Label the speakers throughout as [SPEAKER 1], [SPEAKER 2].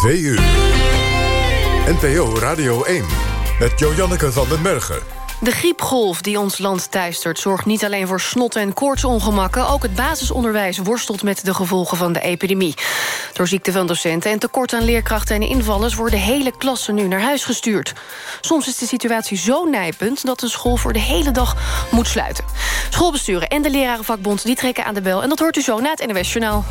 [SPEAKER 1] 2 uur. NPO Radio 1 met Joanneke van den Bergen.
[SPEAKER 2] De griepgolf die ons land teistert zorgt niet alleen voor snot- en koortsongemakken... ook het basisonderwijs worstelt met de gevolgen van de epidemie. Door ziekte van docenten en tekort aan leerkrachten en invallers... worden hele klassen nu naar huis gestuurd. Soms is de situatie zo nijpend dat de school voor de hele dag moet sluiten. Schoolbesturen en de lerarenvakbond die trekken aan de bel... en dat hoort u zo na het NWS Journaal.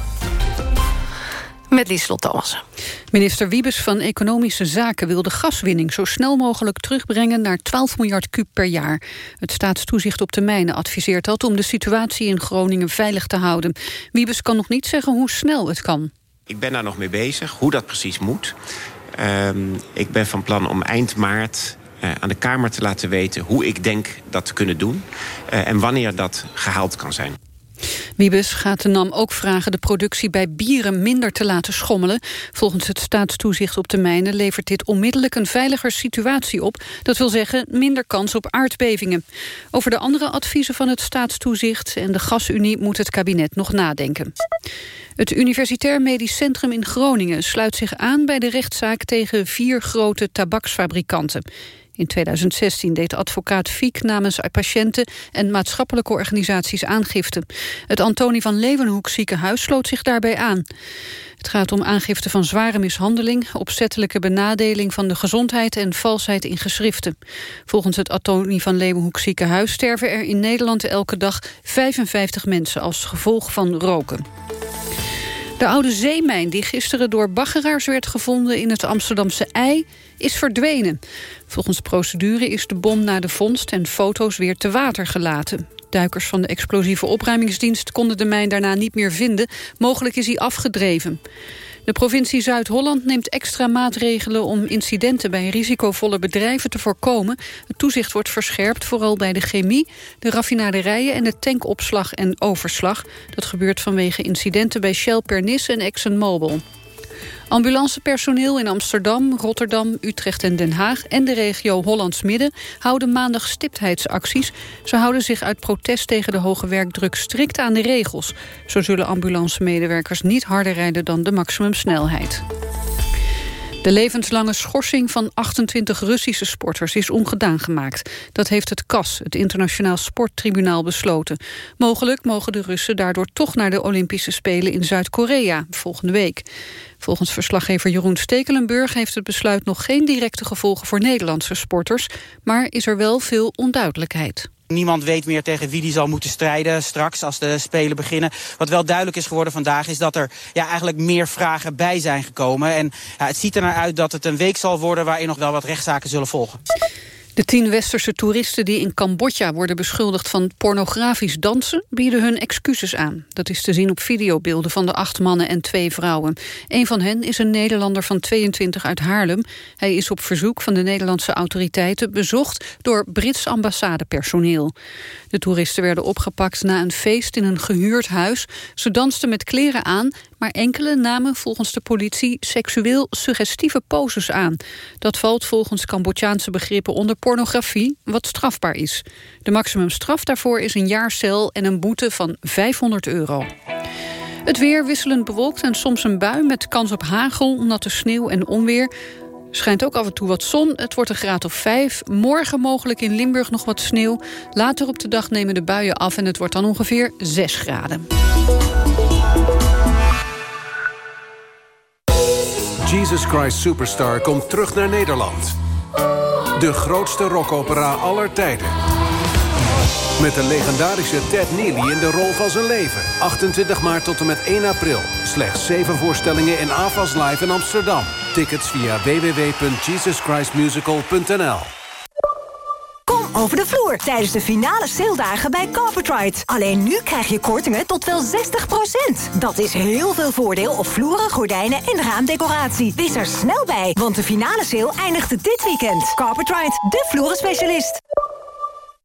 [SPEAKER 2] Met Lieslot Thomas.
[SPEAKER 3] Minister Wiebes van Economische Zaken wil de gaswinning zo snel mogelijk terugbrengen naar 12 miljard kub per jaar. Het staatstoezicht op de mijnen adviseert dat om de situatie in Groningen veilig te houden. Wiebes kan nog niet zeggen hoe snel het kan.
[SPEAKER 4] Ik ben daar nog mee bezig, hoe dat precies moet. Uh, ik ben van plan om eind maart uh, aan de Kamer te laten weten hoe ik denk dat te kunnen doen uh, en wanneer dat gehaald kan zijn.
[SPEAKER 3] Wiebes gaat de NAM ook vragen de productie bij bieren minder te laten schommelen. Volgens het staatstoezicht op de mijnen levert dit onmiddellijk een veiliger situatie op. Dat wil zeggen minder kans op aardbevingen. Over de andere adviezen van het staatstoezicht en de gasunie moet het kabinet nog nadenken. Het Universitair Medisch Centrum in Groningen sluit zich aan bij de rechtszaak tegen vier grote tabaksfabrikanten. In 2016 deed advocaat Fiek namens patiënten en maatschappelijke organisaties aangifte. Het Antonie van Leeuwenhoek ziekenhuis sloot zich daarbij aan. Het gaat om aangifte van zware mishandeling, opzettelijke benadeling van de gezondheid en valsheid in geschriften. Volgens het Antonie van Leeuwenhoek ziekenhuis sterven er in Nederland elke dag 55 mensen als gevolg van roken. De oude zeemijn die gisteren door baggeraars werd gevonden in het Amsterdamse ei is verdwenen. Volgens procedure is de bom na de vondst en foto's weer te water gelaten. Duikers van de explosieve opruimingsdienst konden de mijn daarna niet meer vinden. Mogelijk is hij afgedreven. De provincie Zuid-Holland neemt extra maatregelen om incidenten bij risicovolle bedrijven te voorkomen. Het toezicht wordt verscherpt, vooral bij de chemie, de raffinaderijen en de tankopslag en overslag. Dat gebeurt vanwege incidenten bij Shell Pernis en ExxonMobil. Ambulancepersoneel in Amsterdam, Rotterdam, Utrecht en Den Haag... en de regio Hollands Midden houden maandag stiptheidsacties. Ze houden zich uit protest tegen de hoge werkdruk strikt aan de regels. Zo zullen ambulancemedewerkers niet harder rijden dan de maximumsnelheid. De levenslange schorsing van 28 Russische sporters is ongedaan gemaakt. Dat heeft het CAS, het Internationaal Sporttribunaal, besloten. Mogelijk mogen de Russen daardoor toch naar de Olympische Spelen in Zuid-Korea volgende week. Volgens verslaggever Jeroen Stekelenburg heeft het besluit nog geen directe gevolgen voor Nederlandse sporters, maar is er wel veel onduidelijkheid.
[SPEAKER 5] Niemand weet meer tegen wie die zal moeten strijden straks als de Spelen beginnen. Wat wel duidelijk is geworden vandaag is dat er ja, eigenlijk meer vragen bij zijn gekomen. En ja, het ziet er naar uit dat het een week zal worden waarin nog wel wat rechtszaken zullen volgen.
[SPEAKER 3] De tien westerse toeristen die in Cambodja worden beschuldigd van pornografisch dansen... bieden hun excuses aan. Dat is te zien op videobeelden van de acht mannen en twee vrouwen. Een van hen is een Nederlander van 22 uit Haarlem. Hij is op verzoek van de Nederlandse autoriteiten bezocht... door Brits ambassadepersoneel. De toeristen werden opgepakt na een feest in een gehuurd huis. Ze dansten met kleren aan, maar enkele namen volgens de politie... seksueel suggestieve poses aan. Dat valt volgens Cambodjaanse begrippen onder pornografie, wat strafbaar is. De maximumstraf daarvoor is een jaar cel en een boete van 500 euro. Het weer wisselend bewolkt en soms een bui met kans op hagel, natte sneeuw en onweer. Schijnt ook af en toe wat zon. Het wordt een graad of 5. Morgen mogelijk in Limburg nog wat sneeuw. Later op de dag nemen de buien af en het wordt dan ongeveer 6 graden.
[SPEAKER 6] Jesus Christ Superstar komt terug naar Nederland. De grootste rockopera aller tijden. Met de legendarische Ted Neely in de rol van zijn leven. 28 maart tot en met 1 april. Slechts 7 voorstellingen in AFAS Live in Amsterdam. Tickets via www.jesuschristmusical.nl
[SPEAKER 7] over de vloer tijdens de finale saledagen bij Carpetride. Alleen nu krijg je kortingen tot wel 60%. Dat is heel veel voordeel op vloeren, gordijnen en raamdecoratie. Wees er snel bij, want de finale sale eindigt dit weekend. Carpetride, de vloerenspecialist.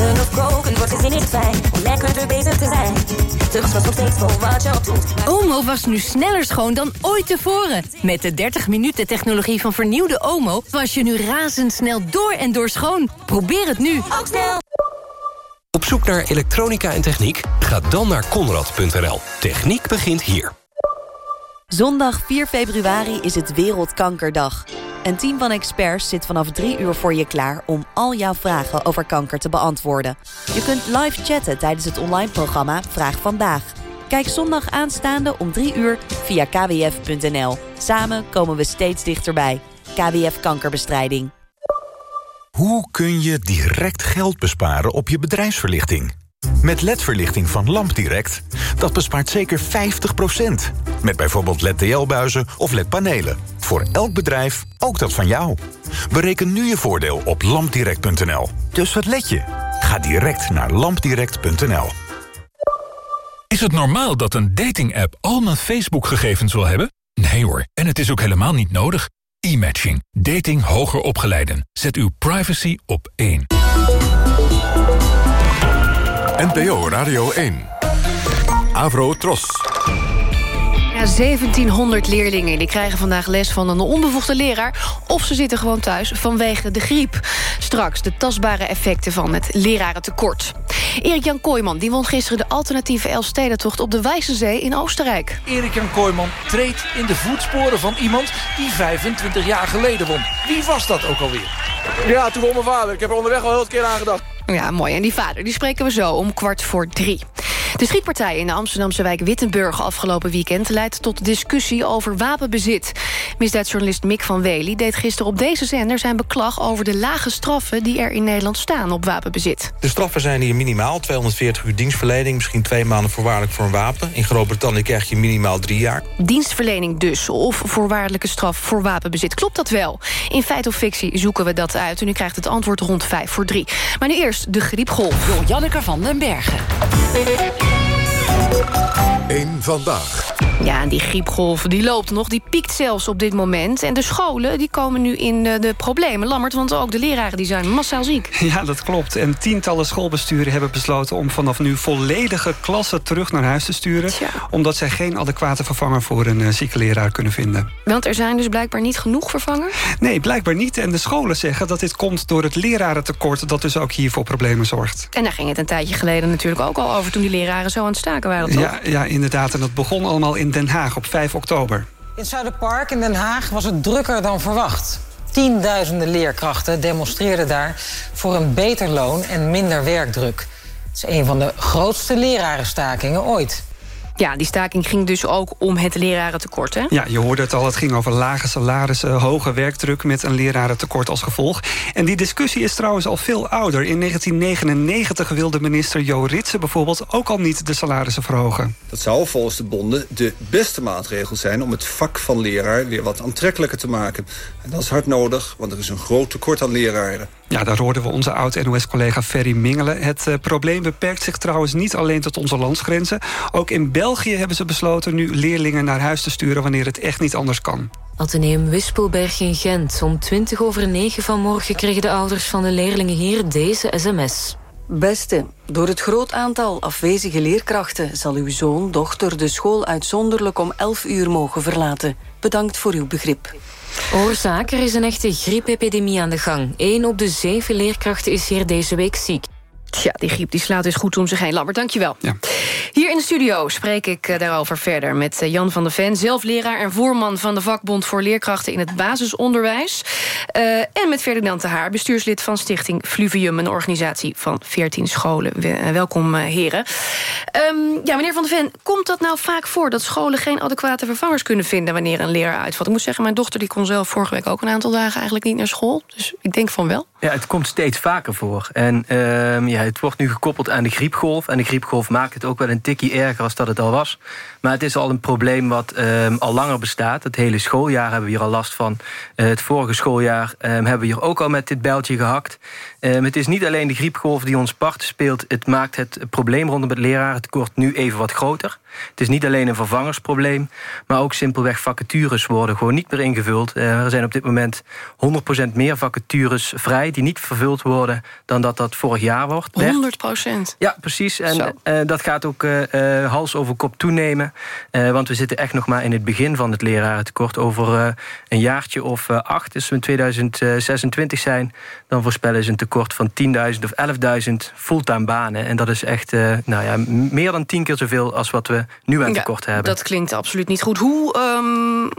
[SPEAKER 8] Eten of koken wordt gezien niet fijn. Om lekker bezig te zijn. Dus was nog steeds voor wat je ook doet.
[SPEAKER 9] Omo was nu sneller schoon dan ooit tevoren. Met de 30 minuten technologie van vernieuwde Omo... was je nu razendsnel door en door schoon. Probeer het nu.
[SPEAKER 8] Ook snel.
[SPEAKER 10] Op zoek naar elektronica en techniek? Ga dan naar konrad.nl. Techniek begint hier.
[SPEAKER 11] Zondag 4 februari is het Wereldkankerdag. Een team van experts zit vanaf drie uur voor je klaar... om al jouw vragen over kanker te beantwoorden. Je kunt live chatten tijdens het online programma Vraag Vandaag. Kijk zondag aanstaande om drie uur via kwf.nl. Samen komen we steeds dichterbij. KWF Kankerbestrijding.
[SPEAKER 12] Hoe kun je direct geld besparen op je bedrijfsverlichting? Met LED-verlichting van LampDirect, dat bespaart zeker 50%. Met bijvoorbeeld LED-TL-buizen of LED-panelen. Voor elk bedrijf, ook dat van jou. Bereken nu je voordeel op lampdirect.nl. Dus wat let je? Ga direct naar lampdirect.nl.
[SPEAKER 13] Is het normaal dat een dating-app al mijn Facebook-gegevens wil hebben? Nee hoor, en het is ook helemaal niet nodig. E-matching. Dating hoger opgeleiden. Zet uw privacy op één.
[SPEAKER 1] NPO Radio 1. Avro Tros.
[SPEAKER 2] Ja, 1700 leerlingen die krijgen vandaag les van een onbevoegde leraar... of ze zitten gewoon thuis vanwege de griep. Straks de tastbare effecten van het lerarentekort. Erik-Jan Kooijman die won gisteren de alternatieve Elfstedentocht... op de Wijzenzee in Oostenrijk.
[SPEAKER 14] Erik-Jan Kooijman treedt in de voetsporen van iemand... die 25 jaar geleden won. Wie was dat ook alweer?
[SPEAKER 15] Ja, toen won mijn vader. Ik heb er onderweg al heel keer aan gedacht.
[SPEAKER 2] Ja, mooi. En die vader, die spreken we zo om kwart voor drie. De schietpartij in de Amsterdamse wijk Wittenburg afgelopen weekend... leidt tot discussie over wapenbezit. Misdaadjournalist Mick van Wely deed gisteren op deze zender... zijn beklag over de lage straffen die er in Nederland staan op wapenbezit.
[SPEAKER 16] De straffen zijn hier minimaal. 240 uur dienstverlening, misschien twee maanden voorwaardelijk voor een wapen. In Groot-Brittannië krijg je minimaal drie jaar.
[SPEAKER 2] Dienstverlening dus, of voorwaardelijke straf voor wapenbezit. Klopt dat wel? In feit of fictie zoeken we dat uit. En u krijgt het antwoord rond vijf voor drie. Maar nu eerst de griepgolf.
[SPEAKER 9] Door Janneke van den Bergen.
[SPEAKER 1] Eén vandaag.
[SPEAKER 2] Ja, en die griepgolf die loopt nog, die piekt zelfs op dit moment. En de scholen die komen nu in de, de problemen. Lammert, want ook de leraren die zijn massaal ziek.
[SPEAKER 17] Ja, dat klopt. En tientallen schoolbesturen hebben besloten... om vanaf nu volledige klassen terug naar huis te sturen. Omdat zij geen adequate vervanger voor een uh, zieke leraar kunnen vinden.
[SPEAKER 2] Want er zijn dus blijkbaar niet genoeg vervangers?
[SPEAKER 17] Nee, blijkbaar niet. En de scholen zeggen dat dit komt door het lerarentekort... dat dus ook hier voor problemen zorgt.
[SPEAKER 2] En daar ging het een tijdje geleden natuurlijk ook al over... toen die leraren zo aan het staken waren, toch?
[SPEAKER 17] Ja, ja inderdaad. En dat begon allemaal in Den Haag op 5 oktober.
[SPEAKER 18] In Zuiderpark in Den Haag was het drukker dan verwacht. Tienduizenden leerkrachten demonstreerden daar voor een beter loon en minder werkdruk. Het is een van de grootste lerarenstakingen ooit.
[SPEAKER 2] Ja, die staking ging dus ook om het lerarentekort, hè?
[SPEAKER 17] Ja, je hoorde het al, het ging over lage salarissen, hoge werkdruk... met een lerarentekort als gevolg. En die discussie is trouwens al veel ouder. In 1999 wilde minister Jo Ritsen bijvoorbeeld ook al niet de salarissen verhogen.
[SPEAKER 19] Dat zou volgens de bonden de beste maatregel zijn... om het vak van leraar weer wat aantrekkelijker te maken. En dat is hard nodig, want er is een groot tekort aan leraren.
[SPEAKER 17] Ja, daar hoorden we onze oud-NOS-collega Ferry Mingelen. Het uh, probleem beperkt zich trouwens niet alleen tot onze landsgrenzen. Ook in België hebben ze besloten nu leerlingen naar huis te sturen... wanneer het echt niet anders kan.
[SPEAKER 20] Atheneum Wispelberg in Gent. Om 20 over 9 vanmorgen kregen de ouders van de leerlingen hier deze sms.
[SPEAKER 21] Beste, door het groot aantal afwezige leerkrachten... zal uw zoon, dochter de school uitzonderlijk om 11 uur mogen verlaten. Bedankt voor uw begrip.
[SPEAKER 20] Oorzaak, er is een echte griepepidemie aan de gang. Eén op de zeven leerkrachten is hier deze week ziek.
[SPEAKER 2] Tja, die griep die slaat dus goed om zich heen. Lambert, dankjewel. Ja. Hier in de studio spreek ik uh, daarover verder met uh, Jan van der Ven... zelf leraar en voorman van de vakbond voor leerkrachten in het basisonderwijs. Uh, en met Ferdinand de Haar, bestuurslid van stichting Fluvium... een organisatie van 14 scholen. welkom, heren. Um, ja, meneer van der Ven, komt dat nou vaak voor... dat scholen geen adequate vervangers kunnen vinden wanneer een leraar uitvalt? Ik moet zeggen, mijn dochter die kon zelf vorige week ook een aantal dagen... eigenlijk niet naar school, dus ik denk van wel.
[SPEAKER 22] Ja, het komt steeds vaker voor. En uh, ja, het wordt nu gekoppeld aan de griepgolf. En de griepgolf maakt het ook wel een tikkie erger als dat het al was. Maar het is al een probleem wat uh, al langer bestaat. Het hele schooljaar hebben we hier al last van. Uh, het vorige schooljaar hebben we hier ook al met dit bijltje gehakt. het is niet alleen de griepgolf die ons part speelt. Het maakt het probleem rondom het lerarentekort nu even wat groter. Het is niet alleen een vervangersprobleem, maar ook simpelweg vacatures worden gewoon niet meer ingevuld. Uh, er zijn op dit moment 100% meer vacatures vrij die niet vervuld worden dan dat dat vorig jaar wordt.
[SPEAKER 2] 100%?
[SPEAKER 22] Ja, precies. En uh, dat gaat ook uh, hals over kop toenemen. want we zitten echt nog maar in het begin van het lerarentekort. Over een jaartje of acht, dus we in 2026 zijn... dan voorspellen ze een tekort van 10.000 of 11.000 fulltime banen. En dat is echt nou ja, meer dan tien keer zoveel als wat we nu aan tekort hebben.
[SPEAKER 2] Dat klinkt absoluut niet goed. Hoe, um,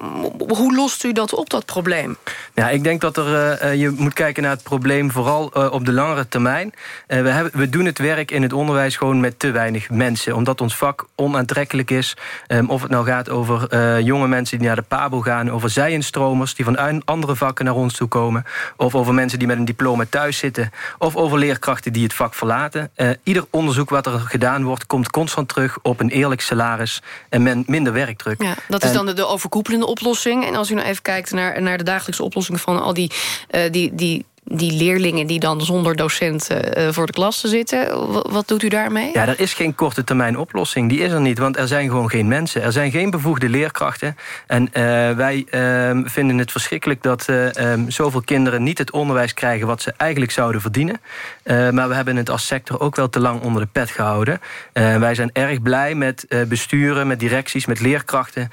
[SPEAKER 2] hoe lost u dat op, dat probleem?
[SPEAKER 22] Ja, ik denk dat er, uh, je moet kijken naar het probleem vooral uh, op de langere termijn. Uh, we, hebben, we doen het werk in het onderwijs gewoon met te weinig mensen. Omdat ons vak onaantrekkelijk is. Um, of het nou gaat over jonge mensen die naar de PABO gaan... over zijenstromers die van andere vakken naar ons toe komen... of over mensen die met een diploma thuis zitten... of over leerkrachten die het vak verlaten. ieder onderzoek wat er gedaan wordt... komt constant terug op een eerlijk salaris en men, minder werkdruk.
[SPEAKER 2] Ja, dat is dan de, de, overkoepelende oplossing. En als u nou even kijkt naar, naar de dagelijkse oplossing... van al die, uh, die, die die leerlingen die dan zonder docenten uh, voor de klas zitten. Wat doet u daarmee?
[SPEAKER 22] Ja, er is geen korte termijn oplossing. Die is er niet, want er zijn gewoon geen mensen. Er zijn geen bevoegde leerkrachten. En uh, wij uh, vinden het verschrikkelijk dat um, zoveel kinderen niet het onderwijs krijgen... wat ze eigenlijk zouden verdienen. maar we hebben het als sector ook wel te lang onder de pet gehouden. wij zijn erg blij met besturen, met directies, met leerkrachten...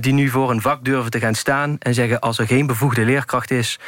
[SPEAKER 22] die nu voor een vak durven te gaan staan en zeggen... als er geen bevoegde leerkracht is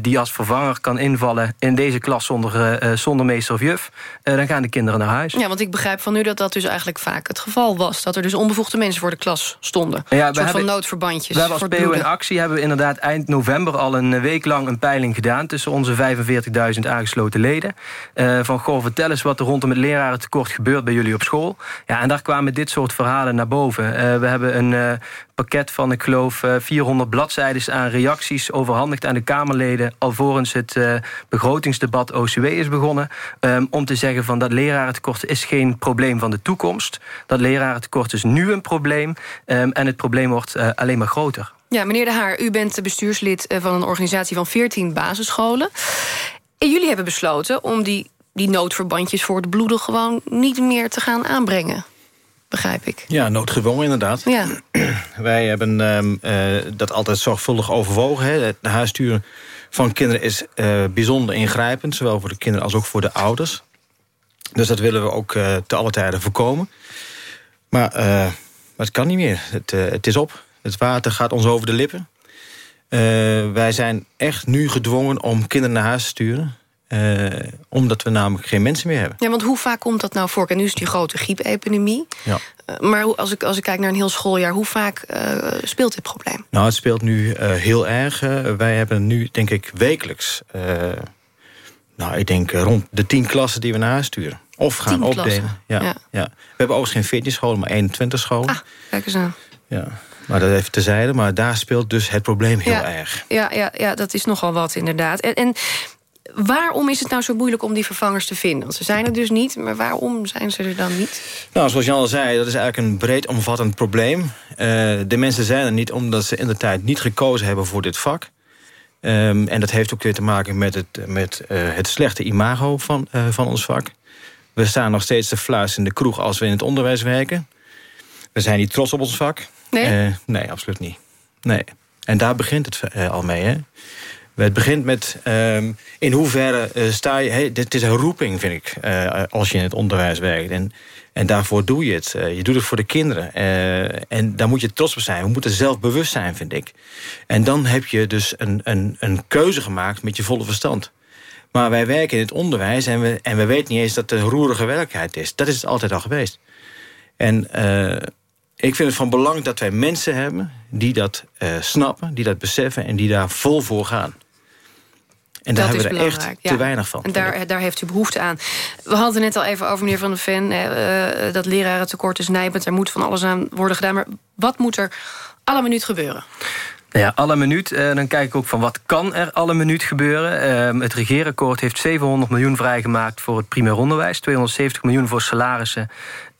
[SPEAKER 22] die als vervanger kan invallen in deze klas zonder, uh, zonder meester of juf... Uh, dan gaan de kinderen naar huis.
[SPEAKER 2] Ja, want ik begrijp van u dat dat dus eigenlijk vaak het geval was. Dat er dus onbevoegde mensen voor de klas stonden. Ja, een soort van noodverbandjes.
[SPEAKER 22] We hebben als PO in actie hebben we inderdaad eind november... al een week lang een peiling gedaan tussen onze 45.000 aangesloten leden. Uh, van, goh, vertel eens wat er rondom het lerarentekort gebeurt bij jullie op school. Ja, en daar kwamen dit soort verhalen naar boven. we hebben een pakket van, ik geloof, 400 bladzijden aan reacties... overhandigd aan de Kamerleden... alvorens het uh, begrotingsdebat OCW is begonnen... Um, om te zeggen van dat lerarentekort is geen probleem van de toekomst. Dat lerarentekort is nu een probleem... Um, en het probleem wordt uh, alleen maar groter.
[SPEAKER 2] Ja, meneer De Haar, u bent bestuurslid eh, van een organisatie van 14 basisscholen. En jullie hebben besloten om die, die noodverbandjes voor het bloeden... gewoon niet meer te gaan aanbrengen begrijp ik.
[SPEAKER 23] Ja, noodgedwongen inderdaad.
[SPEAKER 2] Ja.
[SPEAKER 23] Wij hebben um, uh, dat altijd zorgvuldig overwogen. Hè. Het huissturen van kinderen is uh, bijzonder ingrijpend. Zowel voor de kinderen als ook voor de ouders. Dus dat willen we ook uh, te alle tijden voorkomen. Maar, maar het kan niet meer. Het, het is op. Het water gaat ons over de lippen. wij zijn echt nu gedwongen om kinderen naar huis te sturen. Uh, omdat we namelijk geen mensen meer hebben.
[SPEAKER 2] Ja, want hoe vaak komt dat nou voor? En nu is die grote griepepidemie. Ja. Uh, maar hoe, als, ik, als ik kijk naar een heel schooljaar... hoe vaak uh, speelt dit probleem?
[SPEAKER 23] Nou, het speelt nu heel erg. wij hebben nu, denk ik, wekelijks... nou, ik denk rond de tien klassen die we naar sturen. Of gaan opdelen. Ja, ja. Ja, We hebben overigens geen 14 scholen, maar 21 scholen.
[SPEAKER 2] Ah, kijk eens aan.
[SPEAKER 23] Ja. Maar dat even tezijde. Maar daar speelt dus het probleem heel
[SPEAKER 2] ja,
[SPEAKER 23] erg.
[SPEAKER 2] Ja, ja, ja, dat is nogal wat inderdaad. En, en waarom is het nou zo moeilijk om die vervangers te vinden? Want ze zijn er dus niet, maar waarom zijn ze er dan niet?
[SPEAKER 23] Nou, zoals Jan al zei, dat is eigenlijk een breed omvattend probleem. Uh, de mensen zijn er niet omdat ze in de tijd niet gekozen hebben voor dit vak. Um, en dat heeft ook weer te maken met het, met, uh, het slechte imago van, uh, van ons vak. We staan nog steeds te fluisteren in de kroeg als we in het onderwijs werken. We zijn niet trots op ons vak.
[SPEAKER 2] Nee?
[SPEAKER 23] nee, absoluut niet. Nee. En daar begint het al mee, hè? Het begint met um, in hoeverre uh, sta je... Hey, dit is een roeping, vind ik, uh, als je in het onderwijs werkt. En, en daarvoor doe je het. Je doet het voor de kinderen. en daar moet je trots op zijn. We moeten zelfbewust zijn, vind ik. En dan heb je dus een, een, een keuze gemaakt met je volle verstand. Maar wij werken in het onderwijs en we, en we weten niet eens dat het een roerige werkelijkheid is. Dat is het altijd al geweest. En ik vind het van belang dat wij mensen hebben die dat snappen, die dat beseffen en die daar vol voor gaan. En daar hebben we er echt te weinig van.
[SPEAKER 2] En daar, daar heeft u behoefte aan. We hadden net al even over meneer Van der Ven... Uh, dat lerarentekort is nijpend, er moet van alles aan worden gedaan. Maar wat moet er alle minuut gebeuren?
[SPEAKER 22] Ja, alle minuut. Uh, dan kijk ik ook van wat kan er alle minuut gebeuren. Uh, het regeerakkoord heeft 700 miljoen vrijgemaakt voor het primair onderwijs. 270 miljoen voor salarissen.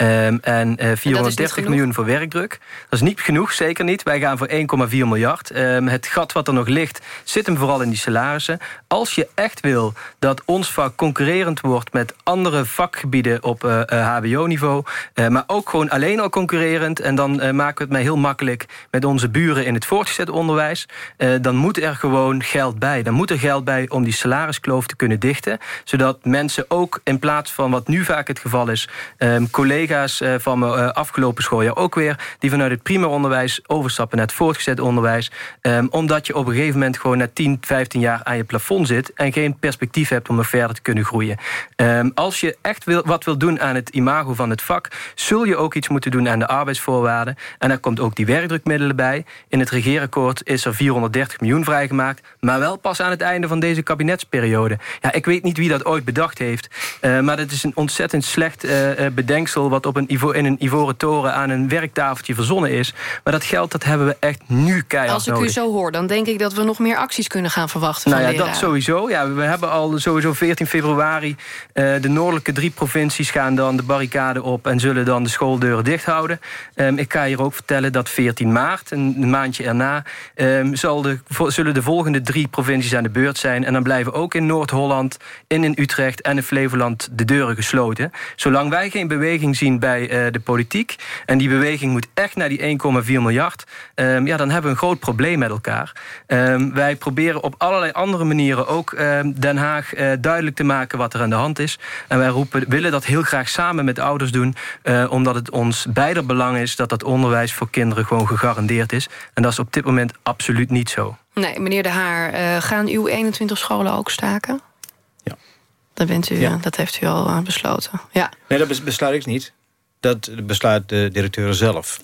[SPEAKER 22] Um, en uh, 430 miljoen voor werkdruk. Dat is niet genoeg, zeker niet. Wij gaan voor 1,4 miljard. Um, het gat wat er nog ligt, zit hem vooral in die salarissen. Als je echt wil dat ons vak concurrerend wordt... met andere vakgebieden op uh, uh, hbo-niveau... maar ook gewoon alleen al concurrerend... en dan maken we het mij heel makkelijk met onze buren in het voortgezet onderwijs... dan moet er gewoon geld bij. Dan moet er geld bij om die salariskloof te kunnen dichten... zodat mensen ook in plaats van wat nu vaak het geval is... Um, collega's eh, van mijn eh, afgelopen schooljaar ook weer... die vanuit het primair onderwijs overstappen naar het voortgezet onderwijs. Um, omdat je op een gegeven moment gewoon na 10, 15 jaar aan je plafond zit... en geen perspectief hebt om nog verder te kunnen groeien. Um, als je echt wil, wat wil doen aan het imago van het vak... zul je ook iets moeten doen aan de arbeidsvoorwaarden. En daar komt ook die werkdrukmiddelen bij. In het regeerakkoord is er 430 miljoen vrijgemaakt... maar wel pas aan het einde van deze kabinetsperiode. Ja, ik weet niet wie dat ooit bedacht heeft... Uh, maar dat is een ontzettend slecht bedenksel wat op een ivo in een ivoren toren aan een werktafeltje verzonnen is. Maar dat geld dat hebben we echt nu keihard
[SPEAKER 2] Als ik
[SPEAKER 22] nodig.
[SPEAKER 2] u zo hoor, dan denk ik dat we nog meer acties kunnen gaan verwachten
[SPEAKER 22] nou
[SPEAKER 2] van
[SPEAKER 22] ja, dat sowieso. Ja, we hebben al sowieso 14 februari... Uh, de noordelijke drie provincies gaan dan de barricade op... en zullen dan de schooldeuren dicht houden. Um, ik kan hier ook vertellen dat 14 maart, een maandje erna... Um, zal de, zullen de volgende drie provincies aan de beurt zijn. En dan blijven ook in Noord-Holland, in, in Utrecht en in Flevoland... de deuren gesloten. Zolang wij geen beweging zien bij uh, de politiek... en die beweging moet echt naar die 1,4 miljard... Um, ja, dan hebben we een groot probleem met elkaar. Um, wij proberen op allerlei andere manieren ook um, Den Haag uh, duidelijk te maken... wat er aan de hand is. En wij roepen, willen dat heel graag samen met de ouders doen... Uh, omdat het ons beider belang is dat dat onderwijs voor kinderen gewoon gegarandeerd is. En dat is op dit moment absoluut niet zo.
[SPEAKER 2] Nee, meneer De Haar, gaan uw 21 scholen ook staken?
[SPEAKER 23] Ja.
[SPEAKER 2] Dat, bent u,
[SPEAKER 23] Ja.
[SPEAKER 2] dat heeft u al besloten. Ja.
[SPEAKER 23] Nee, dat bes- besluit ik niet. Dat besluit de directeuren zelf.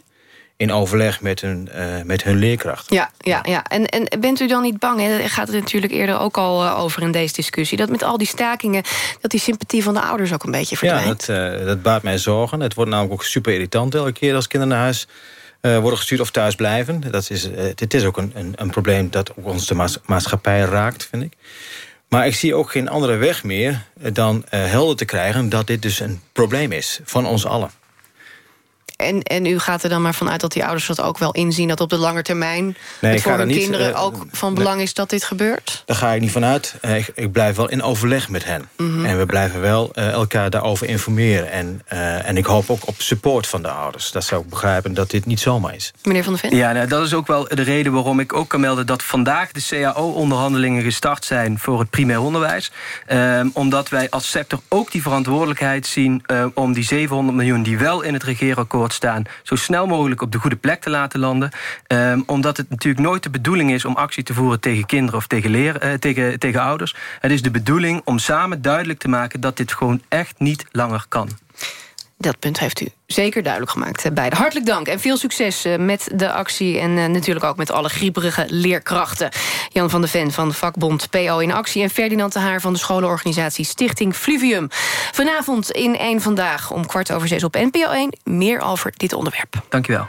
[SPEAKER 23] In overleg met hun, uh, met hun leerkrachten.
[SPEAKER 2] Ja, ja, ja. En, en bent u dan niet bang, hè? daar gaat het natuurlijk eerder ook al uh, over in deze discussie... dat met al die stakingen, dat die sympathie van de ouders ook een beetje
[SPEAKER 23] Ja,
[SPEAKER 2] verdwijnt?
[SPEAKER 23] dat, uh, dat baart mij zorgen. Het wordt namelijk ook super irritant elke keer als kinderen naar huis worden gestuurd of thuis blijven. Dat is, het is ook een, een, een probleem dat ook onze maats maatschappij raakt, vind ik. Maar ik zie ook geen andere weg meer dan helder te krijgen... dat dit dus een probleem is van ons allen.
[SPEAKER 2] En, en u gaat er dan maar vanuit dat die ouders dat ook wel inzien... dat op de lange termijn
[SPEAKER 23] Nee,
[SPEAKER 2] het
[SPEAKER 23] ik ga
[SPEAKER 2] voor hun
[SPEAKER 23] niet,
[SPEAKER 2] kinderen
[SPEAKER 23] eh,
[SPEAKER 2] ook van
[SPEAKER 23] nee.
[SPEAKER 2] belang is dat dit gebeurt?
[SPEAKER 23] Daar ga ik niet vanuit. Uh, ik, ik blijf wel in overleg met hen.
[SPEAKER 2] Mhm.
[SPEAKER 23] En we blijven wel uh, elkaar daarover informeren. En, uh, en ik hoop ook op support van de ouders. Dat ze ook begrijpen dat dit niet zomaar is.
[SPEAKER 2] Meneer Van der Ven?
[SPEAKER 22] Ja, nou, dat is ook wel de reden waarom ik ook kan melden... dat vandaag de CAO-onderhandelingen gestart zijn voor het primair onderwijs. Um, omdat wij als sector ook die verantwoordelijkheid zien... Om die 700 miljoen die wel in het regeerakkoord staan... zo snel mogelijk op de goede plek te laten landen. Um, omdat het natuurlijk nooit de bedoeling is om actie te voeren tegen kinderen of tegen, leer, uh, tegen, tegen ouders. Het is de bedoeling om samen duidelijk te maken dat dit gewoon echt niet langer kan.
[SPEAKER 2] Dat punt heeft u zeker duidelijk gemaakt. Beide hartelijk dank en veel succes eh, met de actie... en uh, natuurlijk ook met alle grieperige leerkrachten. Jan van de Ven van de vakbond PO in Actie... en Ferdinand de Haar van de scholenorganisatie Stichting Fluvium. Vanavond in één Vandaag om kwart over zes op NPO 1... meer over dit onderwerp.
[SPEAKER 22] Dank je wel.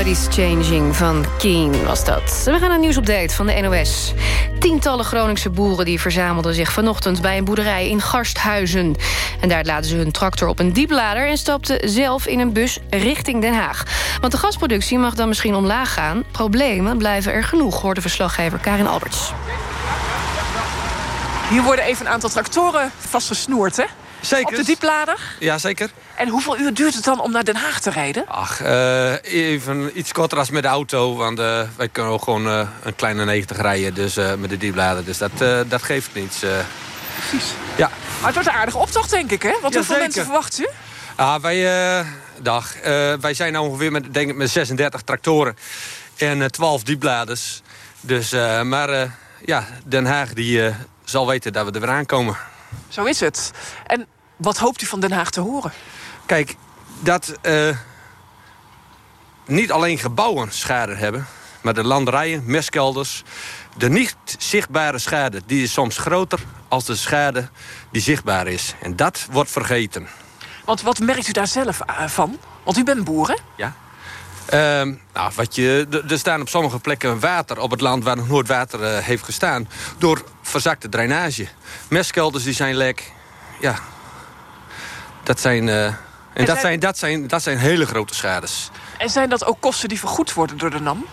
[SPEAKER 2] Everybody's Changing van Keen was dat. We gaan een nieuwsupdate van de NOS. Tientallen Groningse boeren die verzamelden zich vanochtend... bij een boerderij in Garsthuizen. En daar laten ze hun tractor op een dieplader... en stapten zelf in een bus richting Den Haag. Want de gasproductie mag dan misschien omlaag gaan. Problemen blijven er genoeg, hoorde verslaggever Karin Alberts.
[SPEAKER 24] Hier worden even een aantal tractoren vastgesnoerd, hè?
[SPEAKER 25] Zeker.
[SPEAKER 24] Op de dieplader.
[SPEAKER 25] Ja, zeker.
[SPEAKER 24] En hoeveel uur duurt het dan om naar Den Haag te rijden?
[SPEAKER 25] Ach, eh, even iets korter als met de auto. Want eh, wij kunnen ook gewoon eh, een kleine 90 rijden dus, met de diepbladen. Dus dat, dat geeft niets.
[SPEAKER 24] Precies.
[SPEAKER 25] Ja.
[SPEAKER 24] Maar het wordt een aardige optocht, denk ik, hè? Want
[SPEAKER 25] Ja,
[SPEAKER 24] hoeveel
[SPEAKER 25] zeker.
[SPEAKER 24] mensen verwacht u?
[SPEAKER 25] Ah, wij, dag. Wij zijn nou ongeveer met, denk ik, met 36 tractoren en eh, 12 diepladers. Dus, maar ja, Den Haag die, zal weten dat we er weer aankomen.
[SPEAKER 24] Zo is het. En wat hoopt u van Den Haag te horen?
[SPEAKER 25] Kijk, dat eh, niet alleen gebouwen schade hebben... maar de landerijen, mestkelders... de niet zichtbare schade die is soms groter... als de schade die zichtbaar is. En dat wordt vergeten.
[SPEAKER 24] Want wat merkt u daar zelf eh, van? Want u bent boer, hè?
[SPEAKER 25] Ja. Ehm, nou, wat je, er staan op sommige plekken water op het land waar nog nooit water eh, heeft gestaan. Door verzakte drainage. Mestkelders die zijn lek. Ja. Dat zijn, en dat
[SPEAKER 24] zijn-
[SPEAKER 25] zijn, dat, zijn, dat zijn hele grote schades.
[SPEAKER 24] En zijn dat ook kosten die vergoed worden door de NAM?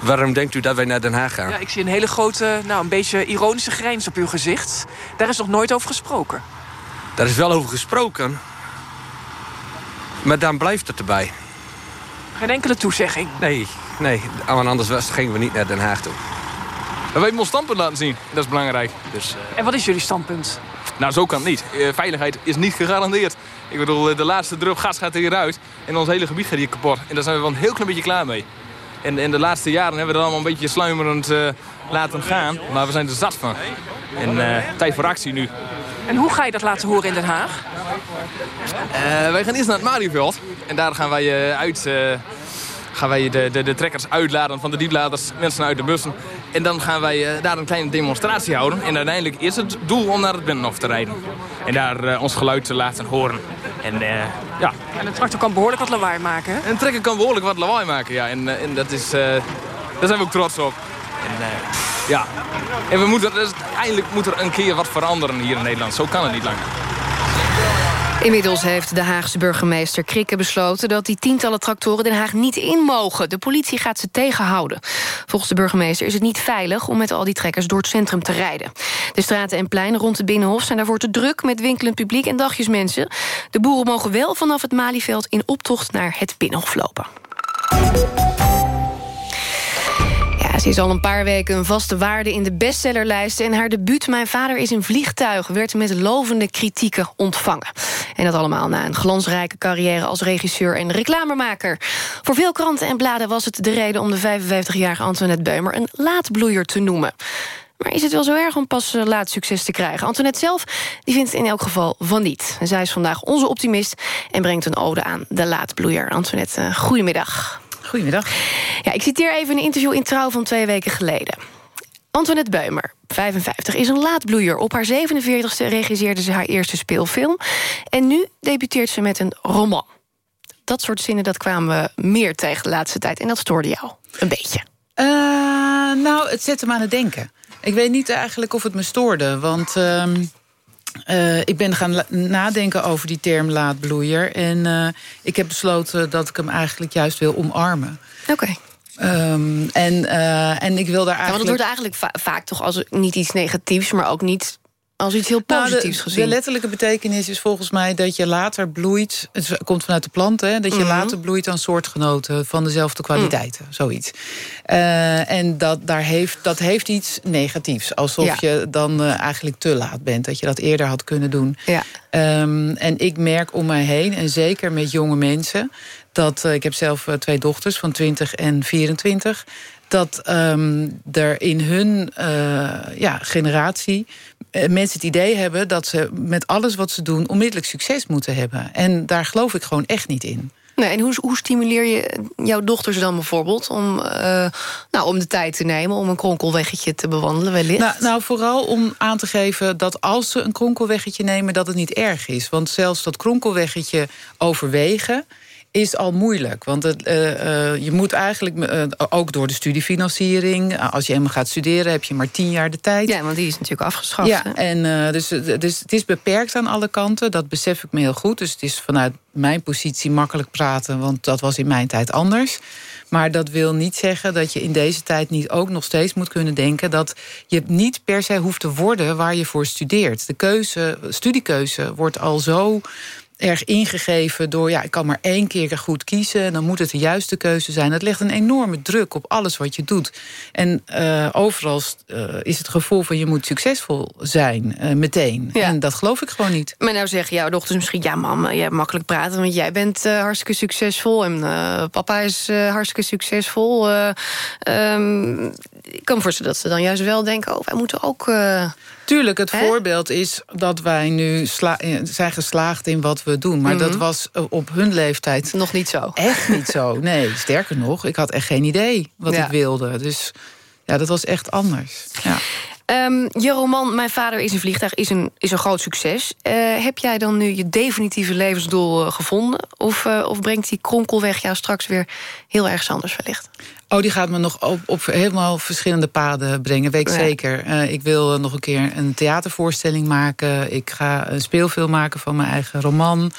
[SPEAKER 25] Waarom denkt u dat wij naar Den Haag gaan?
[SPEAKER 24] Ja, ik zie een hele grote, nou, een beetje ironische grijns op uw gezicht. Daar is nog nooit over gesproken.
[SPEAKER 25] Daar is wel over gesproken. Maar dan blijft het erbij.
[SPEAKER 24] Geen enkele toezegging.
[SPEAKER 25] Nee, nee. Want anders was- gingen we niet naar Den Haag toe.
[SPEAKER 26] We weten ons standpunt laten zien. Dat is belangrijk. Dus, eh,
[SPEAKER 24] En wat is jullie standpunt?
[SPEAKER 26] Nou, zo kan het niet. Eh, veiligheid is niet gegarandeerd. Ik bedoel, eh, de laatste drup gas gaat hieruit. En ons hele gebied gaat hier kapot. En daar zijn we wel een heel klein beetje klaar mee. En in de laatste jaren hebben we dat allemaal een beetje sluimerend eh, laten gaan. Maar we zijn er zat van. En tijd voor actie nu.
[SPEAKER 24] En hoe ga je dat laten horen in Den Haag?
[SPEAKER 26] Wij gaan eerst naar het Marieveld. En daar gaan wij uit... gaan wij de, de, de trekkers uitladen van de diepladers, mensen uit de bussen. En dan gaan wij eh, daar een kleine demonstratie houden. En uiteindelijk is het doel om naar het Binnenhof te rijden. En daar eh, ons geluid te laten horen. En eh, ja,
[SPEAKER 24] En een tractor kan behoorlijk wat lawaai maken, hè?
[SPEAKER 26] een trekker kan behoorlijk wat lawaai maken, ja. En, en dat is, daar zijn we ook trots op. En, ja. En we moeten, dus, eindelijk moet er een keer wat veranderen hier in Nederland. Zo kan het niet langer.
[SPEAKER 2] Inmiddels heeft de Haagse burgemeester Krikke besloten... dat die tientallen tractoren Den Haag niet in mogen. De politie gaat ze tegenhouden. Volgens de burgemeester is het niet veilig... om met al die trekkers door het centrum te rijden. De straten en pleinen rond het Binnenhof zijn daarvoor te druk... met winkelend publiek en dagjesmensen. De boeren mogen wel vanaf het Malieveld in optocht naar het Binnenhof lopen. Ja, ze is al een paar weken een vaste waarde in de bestsellerlijsten... en haar debuut Mijn vader is een vliegtuig... werd met lovende kritieken ontvangen. En dat allemaal na een glansrijke carrière als regisseur en reclamemaker. Voor veel kranten en bladen was het de reden... om de 55-jarige Antoinette Beumer een laatbloeier te noemen. Maar is het wel zo erg om pas eh, laat succes te krijgen? Antoinette zelf die vindt het in elk geval van niet. En zij is vandaag onze optimist en brengt een ode aan de laatbloeier. Antoinette, eh, goedemiddag.
[SPEAKER 27] Goedemiddag.
[SPEAKER 2] Ja, ik citeer even een interview in Trouw van twee weken geleden. Antoinette Beumer, 55, is een laatbloeier. Op haar 47e regisseerde ze haar eerste speelfilm. En nu debuteert ze met een roman. Dat soort zinnen dat kwamen we meer tegen de laatste tijd. En dat stoorde jou een beetje.
[SPEAKER 27] Eh, nou, het zette me aan het denken. Ik weet niet eigenlijk of het me stoorde, want... ehm, eh, ik ben gaan nadenken over die term laatbloeier. En eh, ik heb besloten dat ik hem eigenlijk juist wil omarmen.
[SPEAKER 2] Oké.
[SPEAKER 27] Ehm, en, eh, en ik wil daar
[SPEAKER 2] Ja, want
[SPEAKER 27] eigenlijk...
[SPEAKER 2] het wordt eigenlijk va- vaak toch als niet iets negatiefs... maar ook niet als iets heel
[SPEAKER 27] Nou, de-
[SPEAKER 2] positiefs
[SPEAKER 27] de,
[SPEAKER 2] gezien.
[SPEAKER 27] letterlijke betekenis is volgens mij dat je later bloeit. Het komt vanuit de planten, hè, dat je
[SPEAKER 2] Mhm.
[SPEAKER 27] later bloeit aan soortgenoten van dezelfde kwaliteiten. Zoiets. Eh, en dat, daar heeft, dat heeft iets negatiefs. Alsof
[SPEAKER 2] Ja.
[SPEAKER 27] je dan eh, eigenlijk te laat bent. Dat je dat eerder had kunnen doen.
[SPEAKER 2] Ja.
[SPEAKER 27] Ehm, en ik merk om mij heen, en zeker met jonge mensen... dat eh, ik heb zelf eh, twee dochters van 20 en 24 dat ehm, er in hun eh, ja, generatie mensen het idee hebben... dat ze met alles wat ze doen onmiddellijk succes moeten hebben. En daar geloof ik gewoon echt niet in.
[SPEAKER 2] Nee, en hoe, hoe stimuleer je jouw dochters dan bijvoorbeeld... Om, nou, om de tijd te nemen om een kronkelweggetje te bewandelen wellicht?
[SPEAKER 27] Nou, nou, vooral om aan te geven dat als ze een kronkelweggetje nemen... dat het niet erg is. Want zelfs dat kronkelweggetje overwegen is al moeilijk. Want het, uh, je moet eigenlijk, uh, ook door de studiefinanciering... als je eenmaal gaat studeren, heb je maar tien jaar de tijd.
[SPEAKER 2] Ja, want die is natuurlijk afgeschaft.
[SPEAKER 27] Ja, en, dus, dus het is beperkt aan alle kanten. Dat besef ik me heel goed. Dus het is vanuit mijn positie makkelijk praten... want dat was in mijn tijd anders. Maar dat wil niet zeggen dat je in deze tijd niet ook nog steeds moet kunnen denken... dat je niet per se hoeft te worden waar je voor studeert. De keuze, studiekeuze wordt al zo erg ingegeven door... ja, ik kan maar één keer goed kiezen... en dan moet het de juiste keuze zijn. Dat legt een enorme druk op alles wat je doet. En uh, overal uh, is het gevoel van je moet succesvol zijn, uh, meteen. Ja. En dat geloof ik gewoon niet.
[SPEAKER 2] Maar nou zeggen jouw dochters misschien... ja, mam, jij hebt makkelijk praten, want jij bent hartstikke succesvol... en papa is hartstikke succesvol. Um, ik kan me voorstellen dat ze dan juist wel denken... oh, wij moeten ook...
[SPEAKER 27] Tuurlijk, het He? voorbeeld is dat wij nu zijn geslaagd in wat we doen. Maar mm -hmm. dat was op hun leeftijd...
[SPEAKER 2] Nog niet zo.
[SPEAKER 27] Echt niet zo, nee. Sterker nog, ik had echt geen idee wat ja. ik wilde. Dus ja, dat was echt anders. Ja.
[SPEAKER 2] Um, je roman Mijn vader is een vliegtuig is een, is een groot succes. Uh, heb jij dan nu je definitieve levensdoel uh, gevonden? Of, uh, of brengt die kronkelweg jou straks weer heel erg anders wellicht?
[SPEAKER 27] Oh, die gaat me nog op, op helemaal verschillende paden brengen, weet ik ja. zeker. Uh, ik wil nog een keer een theatervoorstelling maken. Ik ga een speelfilm maken van mijn eigen roman.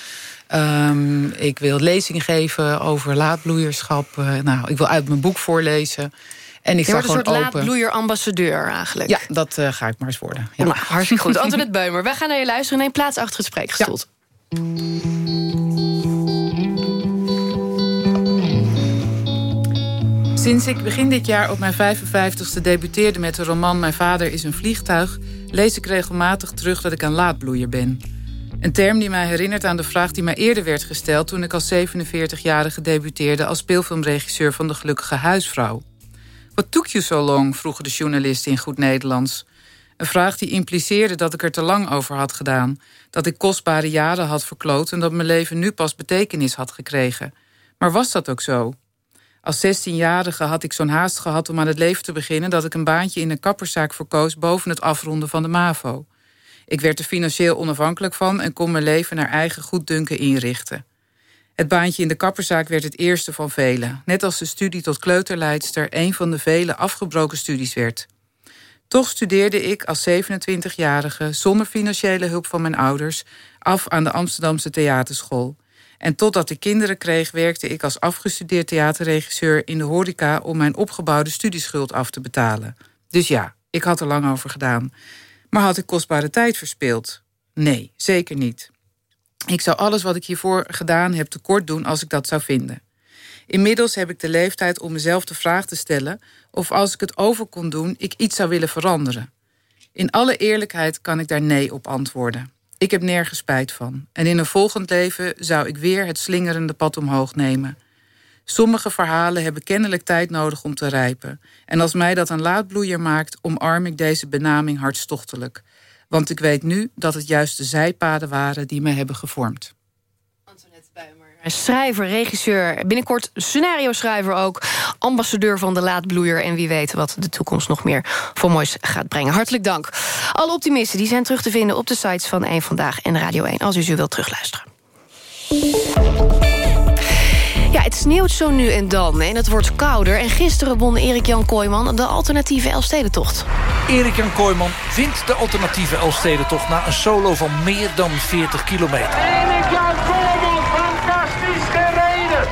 [SPEAKER 27] Um, ik wil lezingen geven over laadbloeierschap. Uh, nou, ik wil uit mijn boek voorlezen. En ik
[SPEAKER 2] je wordt
[SPEAKER 27] een
[SPEAKER 2] soort laadbloeier-ambassadeur eigenlijk.
[SPEAKER 27] Ja, dat uh, ga ik maar eens worden. Ja.
[SPEAKER 2] Nou, hartstikke goed. Antoinette Beumer, wij gaan naar je luisteren. Neem plaats achter het gesprek gestoeld. Ja.
[SPEAKER 27] Sinds ik begin dit jaar op mijn 55ste debuteerde met de roman Mijn vader is een vliegtuig... lees ik regelmatig terug dat ik een laadbloeier ben. Een term die mij herinnert aan de vraag die mij eerder werd gesteld... toen ik als 47-jarige debuteerde als speelfilmregisseur van De Gelukkige Huisvrouw. What took you so long? vroegen de journalisten in goed Nederlands. Een vraag die impliceerde dat ik er te lang over had gedaan. Dat ik kostbare jaren had verkloot en dat mijn leven nu pas betekenis had gekregen. Maar was dat ook zo? Als 16-jarige had ik zo'n haast gehad om aan het leven te beginnen... dat ik een baantje in een kapperszaak verkoos boven het afronden van de MAVO. Ik werd er financieel onafhankelijk van... en kon mijn leven naar eigen goeddunken inrichten. Het baantje in de kapperzaak werd het eerste van vele. Net als de studie tot kleuterleidster... een van de vele afgebroken studies werd. Toch studeerde ik als 27-jarige... zonder financiële hulp van mijn ouders... af aan de Amsterdamse theaterschool... En totdat ik kinderen kreeg, werkte ik als afgestudeerd theaterregisseur in de horeca om mijn opgebouwde studieschuld af te betalen. Dus ja, ik had er lang over gedaan. Maar had ik kostbare tijd verspeeld? Nee, zeker niet. Ik zou alles wat ik hiervoor gedaan heb tekort doen als ik dat zou vinden. Inmiddels heb ik de leeftijd om mezelf de vraag te stellen of als ik het over kon doen, ik iets zou willen veranderen. In alle eerlijkheid kan ik daar nee op antwoorden. Ik heb nergens spijt van. En in een volgend leven zou ik weer het slingerende pad omhoog nemen. Sommige verhalen hebben kennelijk tijd nodig om te rijpen. En als mij dat een laadbloeier maakt, omarm ik deze benaming hartstochtelijk. Want ik weet nu dat het juist de zijpaden waren die mij hebben gevormd.
[SPEAKER 2] Schrijver, regisseur, binnenkort scenario-schrijver ook. Ambassadeur van de laadbloeier. En wie weet wat de toekomst nog meer voor moois gaat brengen. Hartelijk dank. Alle optimisten die zijn terug te vinden op de sites van 1 Vandaag en Radio 1. Als u ze wilt terugluisteren. Ja, het sneeuwt zo nu en dan en het wordt kouder. En gisteren won Erik-Jan Kooijman de alternatieve Elfstedentocht.
[SPEAKER 14] Erik-Jan Kooijman wint de alternatieve Elfstedentocht... na een solo van meer dan 40 kilometer.
[SPEAKER 28] Erik-Jan Kooijman, fantastisch gereden!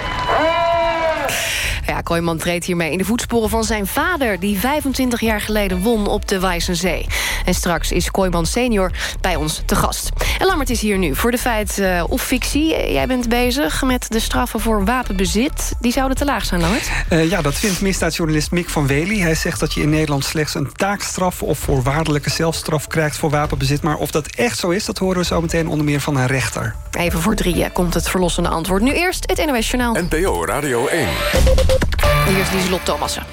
[SPEAKER 2] Ja, Kooijman treedt hiermee in de voetsporen van zijn vader... die 25 jaar geleden won op de Wijzenzee. En straks is Kooijman senior bij ons te gast. En Lammert is hier nu voor de feit uh, of fictie. Jij bent bezig met de straffen voor wapenbezit. Die zouden te laag zijn, Lammert?
[SPEAKER 17] Uh, ja, dat vindt misdaadjournalist Mick van Wely. Hij zegt dat je in Nederland slechts een taakstraf... of voorwaardelijke zelfstraf krijgt voor wapenbezit. Maar of dat echt zo is, dat horen we zo meteen onder meer van een rechter.
[SPEAKER 2] Even voor drieën komt het verlossende antwoord. Nu eerst het NOS Journaal.
[SPEAKER 1] NPO Radio 1.
[SPEAKER 2] Hier is Lieselot Thomassen.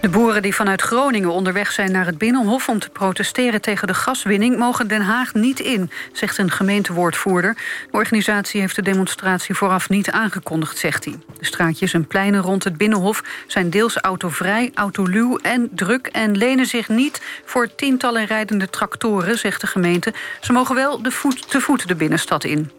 [SPEAKER 29] De boeren die vanuit Groningen onderweg zijn naar het Binnenhof... om te protesteren tegen de gaswinning... mogen Den Haag niet in, zegt een gemeentewoordvoerder. De organisatie heeft de demonstratie vooraf niet aangekondigd, zegt hij. De straatjes en pleinen rond het Binnenhof zijn deels autovrij, autoluw en druk... en lenen zich niet voor tientallen rijdende tractoren, zegt de gemeente. Ze mogen wel de voet, te voet de binnenstad in.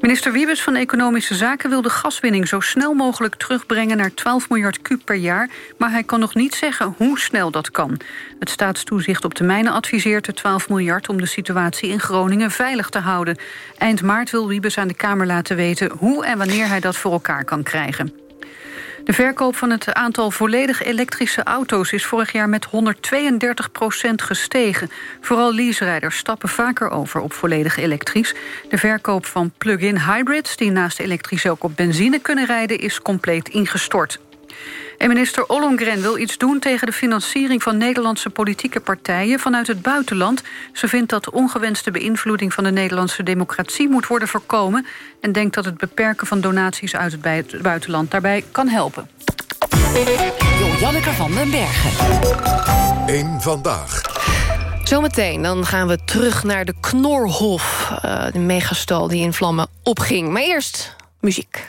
[SPEAKER 3] Minister Wiebes van Economische Zaken wil de gaswinning zo snel mogelijk terugbrengen naar 12 miljard kub per jaar, maar hij kan nog niet zeggen hoe snel dat kan. Het staatstoezicht op de mijnen adviseert de 12 miljard om de situatie in Groningen veilig te houden. Eind maart wil Wiebes aan de Kamer laten weten hoe en wanneer hij dat voor elkaar kan krijgen. De verkoop van het aantal volledig elektrische auto's is vorig jaar met 132 procent gestegen. Vooral leaserijders stappen vaker over op volledig elektrisch. De verkoop van plug-in hybrids, die naast elektrisch ook op benzine kunnen rijden, is compleet ingestort. En minister Ollongren wil iets doen tegen de financiering van Nederlandse politieke partijen vanuit het buitenland. Ze vindt dat ongewenste beïnvloeding van de Nederlandse democratie moet worden voorkomen en denkt dat het beperken van donaties uit het buitenland daarbij kan helpen.
[SPEAKER 30] Janneke van den Bergen.
[SPEAKER 1] Eén vandaag.
[SPEAKER 30] Zometeen dan gaan we terug naar de Knorhof. Uh, de megastal die in vlammen opging. Maar eerst muziek.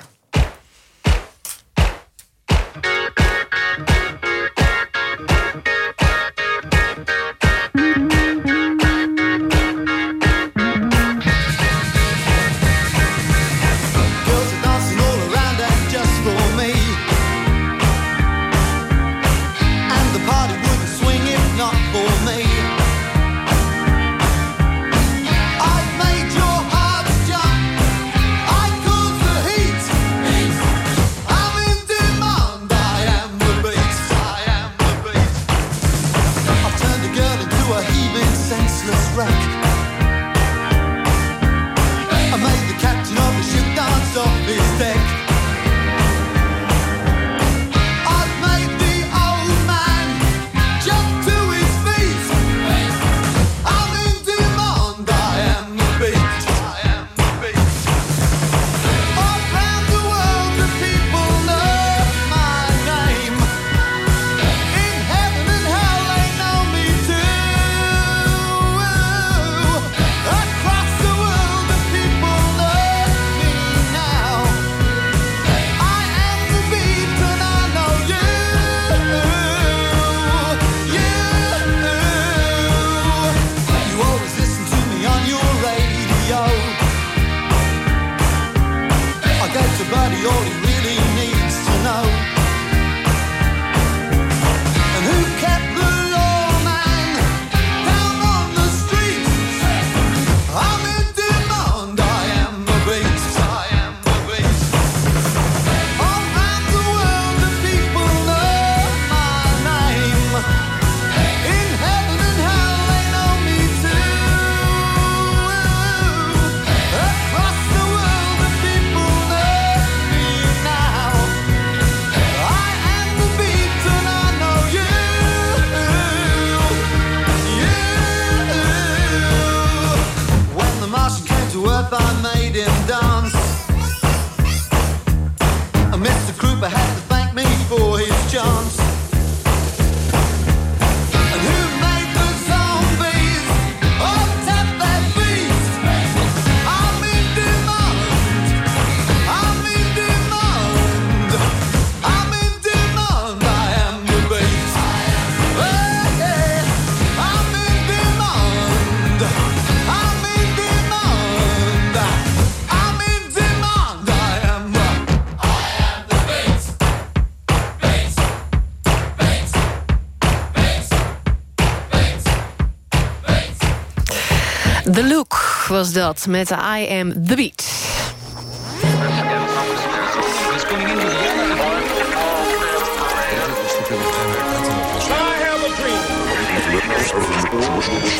[SPEAKER 30] Was dat met I Am The Beat.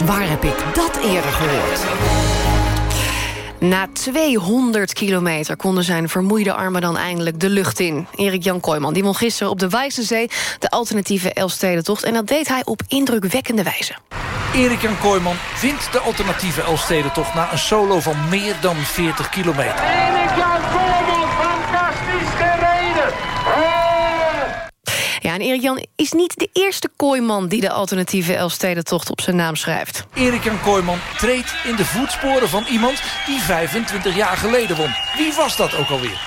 [SPEAKER 30] Waar heb ik dat eerder gehoord? Na 200 kilometer konden zijn vermoeide armen dan eindelijk de lucht in. Erik-Jan Kooijman die won gisteren op de Wijzenzee... de alternatieve Elfstedentocht. En dat deed hij op indrukwekkende wijze.
[SPEAKER 14] Erik-Jan Kooijman wint de alternatieve Elfstedentocht... na een solo van meer dan 40 kilometer.
[SPEAKER 31] Erik-Jan Kooijman, fantastisch gereden!
[SPEAKER 30] Ja, en Erik-Jan is niet de eerste Kooiman... die de alternatieve Elfstedentocht op zijn naam schrijft.
[SPEAKER 14] Erik-Jan Kooijman treedt in de voetsporen van iemand... die 25 jaar geleden won. Wie was dat ook alweer?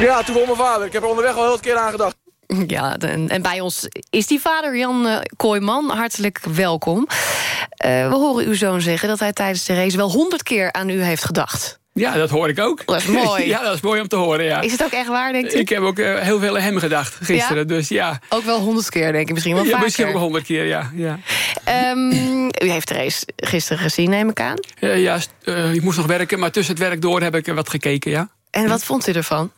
[SPEAKER 2] Ja, toen won mijn vader. Ik heb er onderweg al heel veel keer aan gedacht.
[SPEAKER 30] Ja, en, bij ons is die vader Jan uh, Kooijman. Hartelijk welkom. Uh, we horen uw zoon zeggen dat hij tijdens de race wel honderd keer aan u heeft gedacht.
[SPEAKER 32] Ja, dat hoor ik ook.
[SPEAKER 2] Dat is mooi.
[SPEAKER 32] ja, dat is mooi om te horen, ja.
[SPEAKER 2] Is het ook echt waar, denkt u?
[SPEAKER 32] Ik heb ook eh, heel veel aan hem gedacht gisteren,
[SPEAKER 2] Ja?
[SPEAKER 32] dus ja.
[SPEAKER 2] Ook wel honderd keer, denk ik. Misschien wel
[SPEAKER 32] ja,
[SPEAKER 2] vaker.
[SPEAKER 32] misschien ook wel honderd keer, ja. ja.
[SPEAKER 2] Ehm, u heeft de race gisteren gezien, neem ik aan.
[SPEAKER 32] Ja, ja, eh, ik moest nog werken, maar tussen het werk door heb ik er wat gekeken, ja.
[SPEAKER 2] En wat vond u ervan?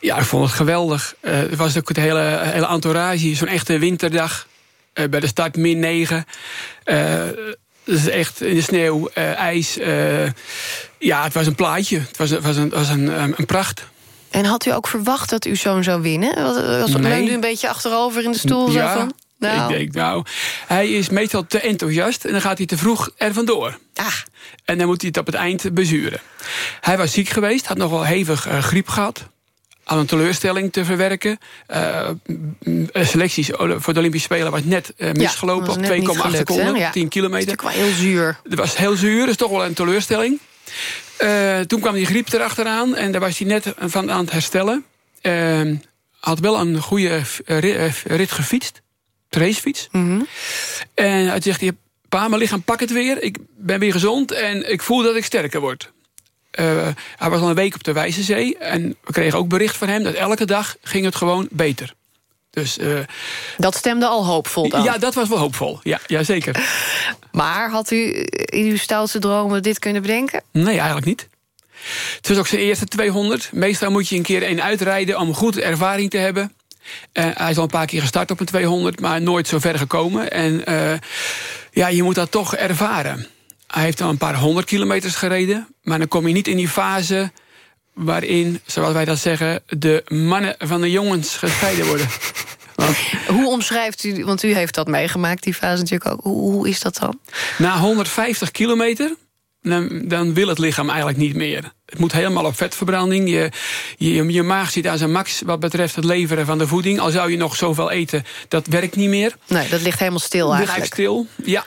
[SPEAKER 32] Ja, ik vond het geweldig. Eh, het was ook het hele, hele entourage. Zo'n echte winterdag. Eh, bij de start min 9. het is echt in de sneeuw, eh, ijs. eh, ja, het was een plaatje. Het was, was, een, was een, een, een pracht.
[SPEAKER 2] En had u ook verwacht dat uw zoon zou winnen? Was, was,
[SPEAKER 32] Nee.
[SPEAKER 2] leunde u een beetje achterover in de stoel?
[SPEAKER 32] ja,
[SPEAKER 2] zo van, nou,
[SPEAKER 32] ik denk, nou, hij is meestal te enthousiast en dan gaat hij te vroeg er vandoor.
[SPEAKER 2] Ah.
[SPEAKER 32] En dan moet hij het op het eind bezuren. Hij was ziek geweest, had nogal hevig eh, griep gehad. Had een teleurstelling te verwerken. Eh, selecties voor de Olympische Spelen was net eh, misgelopen
[SPEAKER 2] was
[SPEAKER 32] op
[SPEAKER 2] net niet
[SPEAKER 32] 2,8
[SPEAKER 2] gelukt,
[SPEAKER 32] seconden?
[SPEAKER 2] Ja.
[SPEAKER 32] 10 kilometer.
[SPEAKER 2] Dat natuurlijk wel heel zuur.
[SPEAKER 32] Het was heel zuur, dat is toch wel een teleurstelling. Eh, toen kwam die griep erachteraan en daar was hij net van aan het herstellen. Eh, had wel een goede ri- rit gefietst, racefiets.
[SPEAKER 2] Mhm.
[SPEAKER 32] En hij zegt pa, mijn lichaam pak het weer. Ik ben weer gezond en ik voel dat ik sterker word. Eh, hij was al een week op de Wijze Zee. En we kregen ook bericht van hem dat elke dag ging het gewoon beter. Dus, eh,
[SPEAKER 2] Dat stemde al hoopvol dan?
[SPEAKER 32] ja, dat was wel hoopvol. Ja, ja, zeker.
[SPEAKER 2] Maar had u in uw stoutste dromen dit kunnen bedenken?
[SPEAKER 32] Nee, eigenlijk niet. Het was ook zijn eerste 200. Meestal moet je een keer een uitrijden om goed ervaring te hebben. Eh, hij is al een paar keer gestart op een 200, maar nooit zo ver gekomen. En ja, je moet dat toch ervaren. Hij heeft al een paar honderd kilometers gereden. Maar dan kom je niet in die fase waarin, zoals wij dat zeggen... de mannen van de jongens gescheiden worden.
[SPEAKER 2] Hoe omschrijft u, want u heeft dat meegemaakt, die fase natuurlijk ook. Hoe, hoe is dat dan?
[SPEAKER 32] Na 150 kilometer, dan, dan wil het lichaam eigenlijk niet meer. Het moet helemaal op vetverbranding. Je, je, je maag zit aan zijn max wat betreft het leveren van de voeding. Al zou je nog zoveel eten, dat werkt niet meer.
[SPEAKER 2] Nee, dat ligt helemaal stil eigenlijk.
[SPEAKER 32] lijkt stil, ja.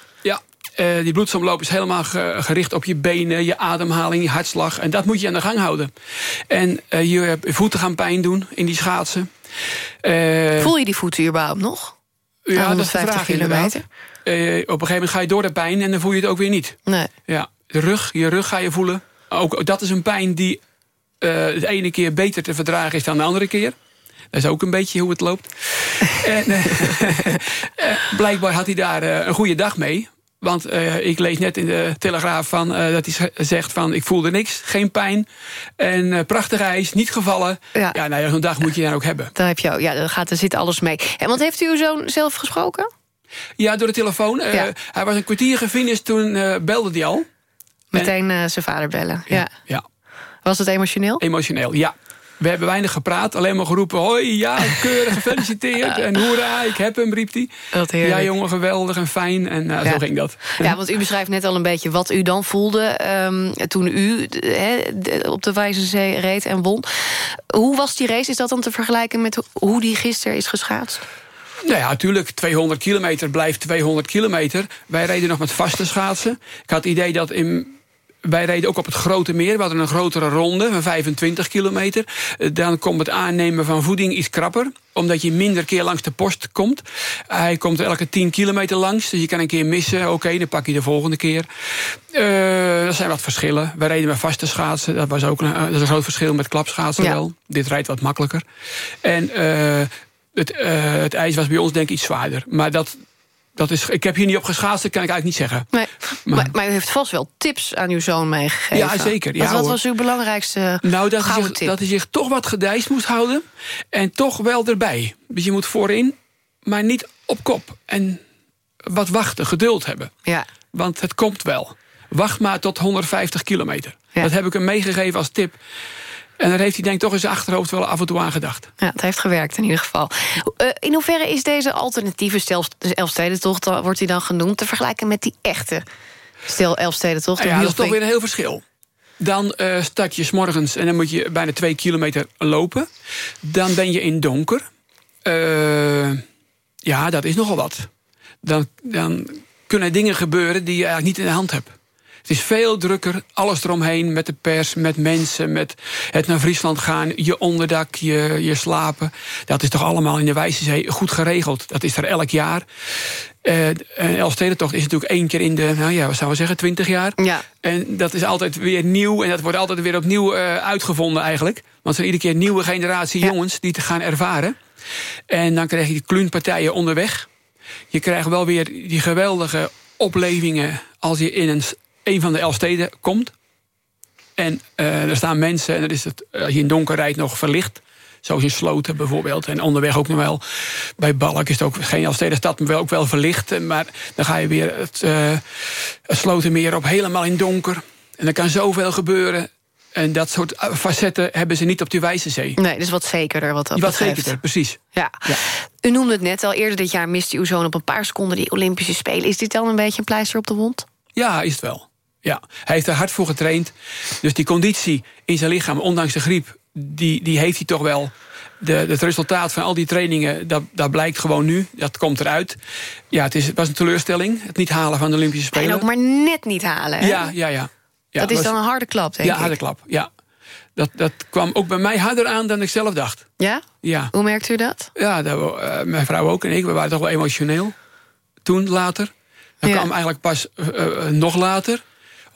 [SPEAKER 32] Eh, die bloedsomloop is helemaal ge- gericht op je benen, je ademhaling, je hartslag. En dat moet je aan de gang houden. En eh, je voeten gaan pijn doen in die schaatsen. Eh,
[SPEAKER 2] Voel je die voeten überhaupt nog?
[SPEAKER 32] ja,
[SPEAKER 2] Aan
[SPEAKER 32] dat is de
[SPEAKER 2] 150
[SPEAKER 32] vraag
[SPEAKER 2] kilometer?
[SPEAKER 32] inderdaad. Eh, op een gegeven moment ga je door de pijn en dan voel je het ook weer niet.
[SPEAKER 2] Nee.
[SPEAKER 32] Ja, de rug, je rug ga je voelen. Ook dat is een pijn die de ene keer beter te verdragen is dan de andere keer. Dat is ook een beetje hoe het loopt. en, blijkbaar had hij daar een goede dag mee. Want eh, ik lees net in de Telegraaf van, eh, dat hij zegt van... ik voelde niks, geen pijn. En eh, prachtig ijs, niet gevallen. Ja, nou ja, zo'n dag moet je dan ook hebben.
[SPEAKER 2] Daar, heb je, ja, daar gaat, er zit alles mee. En wat heeft u uw zoon zelf gesproken?
[SPEAKER 32] Ja, door de telefoon.
[SPEAKER 2] Ja.
[SPEAKER 32] Hij was een kwartier gefinished, toen belde hij al.
[SPEAKER 2] Meteen zijn vader bellen. Ja.
[SPEAKER 32] Ja.
[SPEAKER 2] Was het emotioneel?
[SPEAKER 32] Emotioneel, ja. We hebben weinig gepraat, alleen maar geroepen... hoi, ja, keurig, gefeliciteerd. En hoera, ik heb hem, riep hij. Ja, jongen, geweldig en fijn. En eh,
[SPEAKER 2] Ja.
[SPEAKER 32] zo ging dat.
[SPEAKER 2] Ja, want u beschrijft net al een beetje wat u dan voelde... ehm, toen u op de Wijze Zee reed en won. Hoe was die race? Is dat dan te vergelijken met ho- hoe die gisteren is geschaatst?
[SPEAKER 32] Nou ja, natuurlijk, 200 kilometer blijft 200 kilometer. Wij reden nog met vaste schaatsen. Ik had het idee dat in... Wij reden ook op het Grote Meer. We hadden een grotere ronde van 25 kilometer. Eh, Dan komt het aannemen van voeding iets krapper. Omdat je minder keer langs de post komt. Hij komt elke 10 kilometer langs. Dus je kan een keer missen. Oké, dan pak je de volgende keer. Eh er zijn wat verschillen. We reden met vaste schaatsen. Dat, was ook een, eh, dat is een groot verschil met klapschaatsen
[SPEAKER 2] Ja.
[SPEAKER 32] wel. Dit rijdt wat makkelijker. En het, het ijs was bij ons denk ik iets zwaarder. Maar dat, dat is, ik heb hier niet op geschaatst, dat kan ik eigenlijk niet zeggen.
[SPEAKER 2] Nee. Maar, maar u heeft vast wel tips aan uw zoon meegegeven.
[SPEAKER 32] Ja, zeker. Ja,
[SPEAKER 2] Wat, was uw belangrijkste
[SPEAKER 32] Nou, dat hij, zich,
[SPEAKER 2] tip?
[SPEAKER 32] dat hij zich toch wat gedijst moest houden. En toch wel erbij. Dus je moet voorin, maar niet op kop. En wat wachten, geduld hebben.
[SPEAKER 2] Ja.
[SPEAKER 32] Want het komt wel. Wacht maar tot 150 kilometer. Dat heb ik hem meegegeven als tip. En daar heeft hij denk ik toch in zijn achterhoofd wel af en toe aan gedacht.
[SPEAKER 2] Ja, het heeft gewerkt in ieder geval. Eh, in hoeverre is deze alternatieve stel, de Elfstedentocht, dan wordt hij dan genoemd... te vergelijken met die echte stel Elfstedentocht?
[SPEAKER 32] Ja, dat is toch weer een heel verschil. Dan eh, start je 's morgens en dan moet je bijna twee kilometer lopen. Dan ben je in donker. Eh, ja, dat is nogal wat. Dan, dan kunnen dingen gebeuren die je eigenlijk niet in de hand hebt. Het is veel drukker, alles eromheen, met de pers, met mensen... met het naar Friesland gaan, je onderdak, je, je slapen. Dat is toch allemaal in de Wijze Zee goed geregeld. Dat is er elk jaar. Uh, een Elfstedentocht is natuurlijk één keer in de, nou ja, wat zouden we zeggen, twintig jaar.
[SPEAKER 2] Ja.
[SPEAKER 32] En dat is altijd weer nieuw en dat wordt altijd weer opnieuw uh, uitgevonden eigenlijk. Want er zijn iedere keer nieuwe generatie jongens die te gaan ervaren. En dan krijg je die kluunpartijen onderweg. Je krijgt wel weer die geweldige oplevingen als je in een, een van de Elfsteden komt. En uh, er staan mensen en dan is het, als je in donker rijdt nog verlicht. Zoals in Sloten bijvoorbeeld. En onderweg ook nog wel. Bij Balk is het ook geen Elfstedenstad, maar wel ook wel verlicht. Maar dan ga je weer het, uh, het Slotenmeer op helemaal in donker. En er kan zoveel gebeuren. En dat soort facetten hebben ze niet op die wijze zee.
[SPEAKER 2] Nee, dus wat zekerder wat dat
[SPEAKER 32] Wat
[SPEAKER 2] betreft.
[SPEAKER 32] zekerder, precies.
[SPEAKER 2] Ja.
[SPEAKER 32] Ja.
[SPEAKER 2] U noemde het net al, eerder dit jaar miste uw zoon op een paar seconden die Olympische Spelen. Is dit dan een beetje een pleister op de wond?
[SPEAKER 32] Ja, is het wel. Ja. Hij heeft er hard voor getraind. Dus die conditie in zijn lichaam, ondanks de griep... die, die heeft hij toch wel. De, het resultaat van al die trainingen, dat, dat blijkt gewoon nu. Dat komt eruit. Ja, het, is, het was een teleurstelling, het niet halen van de Olympische Spelen.
[SPEAKER 2] En ook maar net niet halen. Hè?
[SPEAKER 32] Ja, ja, ja. ja
[SPEAKER 2] dat is
[SPEAKER 32] was-
[SPEAKER 2] dan een harde klap, denk
[SPEAKER 32] Ja,
[SPEAKER 2] ik.
[SPEAKER 32] harde klap, ja. Dat, dat kwam ook bij mij harder aan dan ik zelf dacht.
[SPEAKER 2] Ja?
[SPEAKER 32] Ja.
[SPEAKER 2] Hoe merkt u dat?
[SPEAKER 32] Ja, dat, eh, mijn vrouw ook en ik, we waren toch wel emotioneel. Toen, later. Dat
[SPEAKER 2] Ja.
[SPEAKER 32] kwam eigenlijk pas eh, eh, nog later.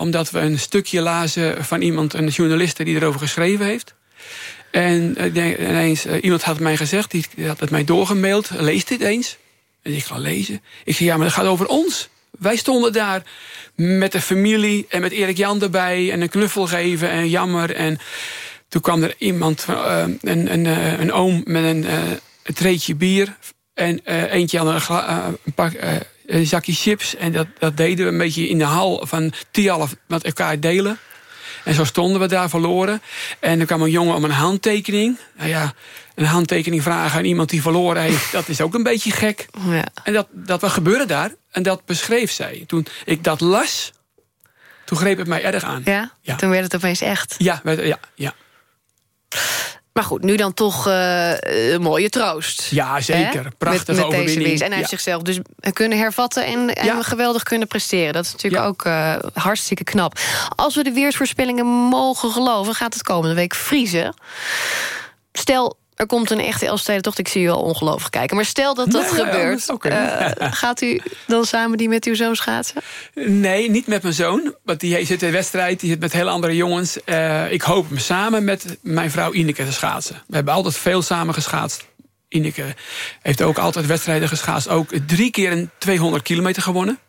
[SPEAKER 32] Omdat we een stukje lazen van iemand, een journaliste... die erover geschreven heeft. En eh, ineens, eh, iemand had mij gezegd, die, had het mij doorgemaild... lees dit eens. En ik ga lezen. Ik zei, ja, maar dat gaat over ons. Wij stonden daar met de familie en met Erik Jan erbij... en een knuffel geven en jammer. En toen kwam er iemand, eh, een, een, een oom met een, een treetje bier... en eentje aan een, een, pak, een zakje chips. En dat, dat deden we een beetje in de hal van Tialf met elkaar delen. En zo stonden we daar verloren. En er kwam een jongen om een handtekening. Nou ja, een handtekening vragen aan iemand die verloren heeft... dat is ook een beetje gek.
[SPEAKER 2] Ja.
[SPEAKER 32] En dat, dat wat gebeurde daar, en dat beschreef zij. Toen ik dat las, toen greep het mij erg aan.
[SPEAKER 2] Ja? Toen werd het opeens echt.
[SPEAKER 32] Ja, ja, ja.
[SPEAKER 2] Maar goed, nu dan toch eh, een mooie troost.
[SPEAKER 32] Ja, zeker.
[SPEAKER 2] Hè?
[SPEAKER 32] Prachtige
[SPEAKER 2] met, met deze
[SPEAKER 32] overwinning.
[SPEAKER 2] winst. En hij heeft zichzelf dus kunnen hervatten en, en
[SPEAKER 32] Ja.
[SPEAKER 2] geweldig kunnen presteren. Dat is natuurlijk ook eh, hartstikke knap. Als we de weersvoorspellingen mogen geloven, gaat het komende week vriezen. Stel, er komt een echte Elfstedentocht. Ik zie u al ongelooflijk kijken. Maar stel dat dat
[SPEAKER 32] Nee, ja,
[SPEAKER 2] gebeurt. eh, gaat u dan samen die met uw zoon schaatsen?
[SPEAKER 32] Nee, niet met mijn zoon. Want die zit in de wedstrijd, die zit met hele andere jongens. Eh, ik hoop hem samen met mijn vrouw Ineke te schaatsen. We hebben altijd veel samen geschaatst. Ineke heeft ook altijd wedstrijden geschaatst. Ook drie keer een 200 kilometer gewonnen.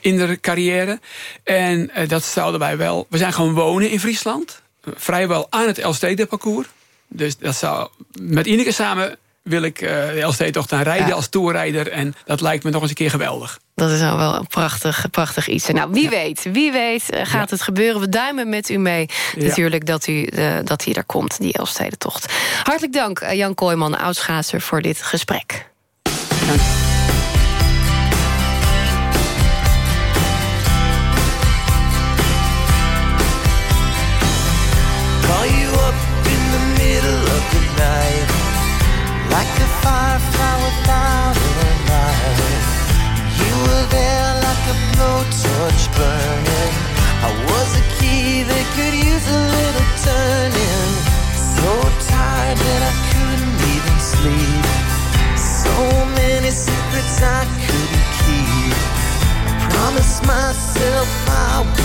[SPEAKER 32] In de carrière. En eh, dat zouden wij wel... We zijn gewoon wonen in Friesland. Vrijwel aan het Elfstedenparcours. Dus dat zou... Met Ineke samen wil ik eh, de gaan rijden
[SPEAKER 2] Ja.
[SPEAKER 32] als toerrijder. En dat lijkt me nog eens een keer geweldig.
[SPEAKER 2] Dat is nou wel een prachtig, prachtig iets. Nou, wie weet, wie weet eh, gaat het gebeuren. We duimen met u mee natuurlijk dat, u, eh, dat hij er komt, die Elfstedentocht. Hartelijk dank, Jan Kooijman, oudschaatser, voor dit gesprek.
[SPEAKER 33] Call blowtorch burning. I was a key that could use a little turning. So tired that I couldn't even sleep. So many secrets I couldn't keep. I promised myself I wouldn't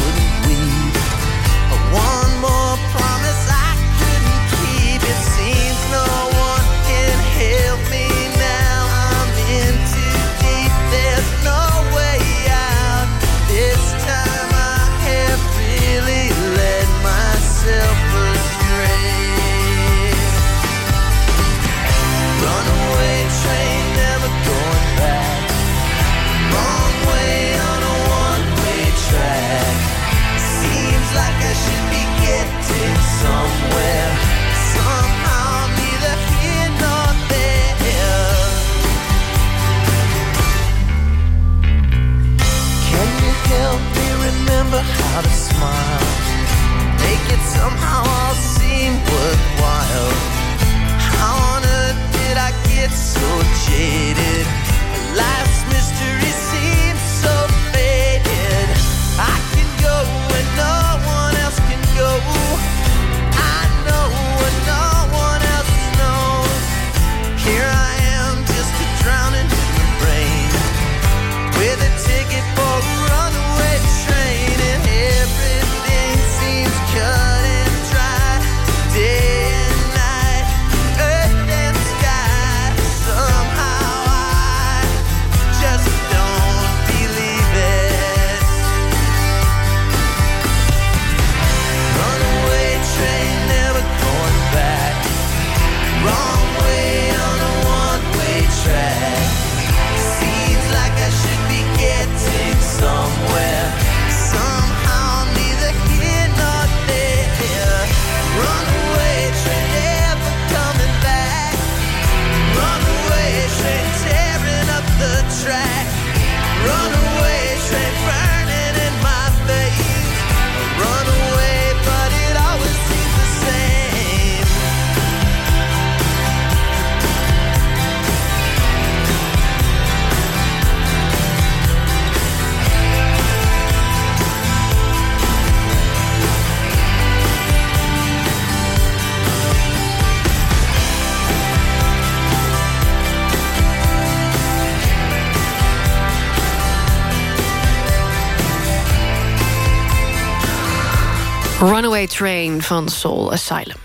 [SPEAKER 33] Runaway Train
[SPEAKER 2] van Soul Asylum.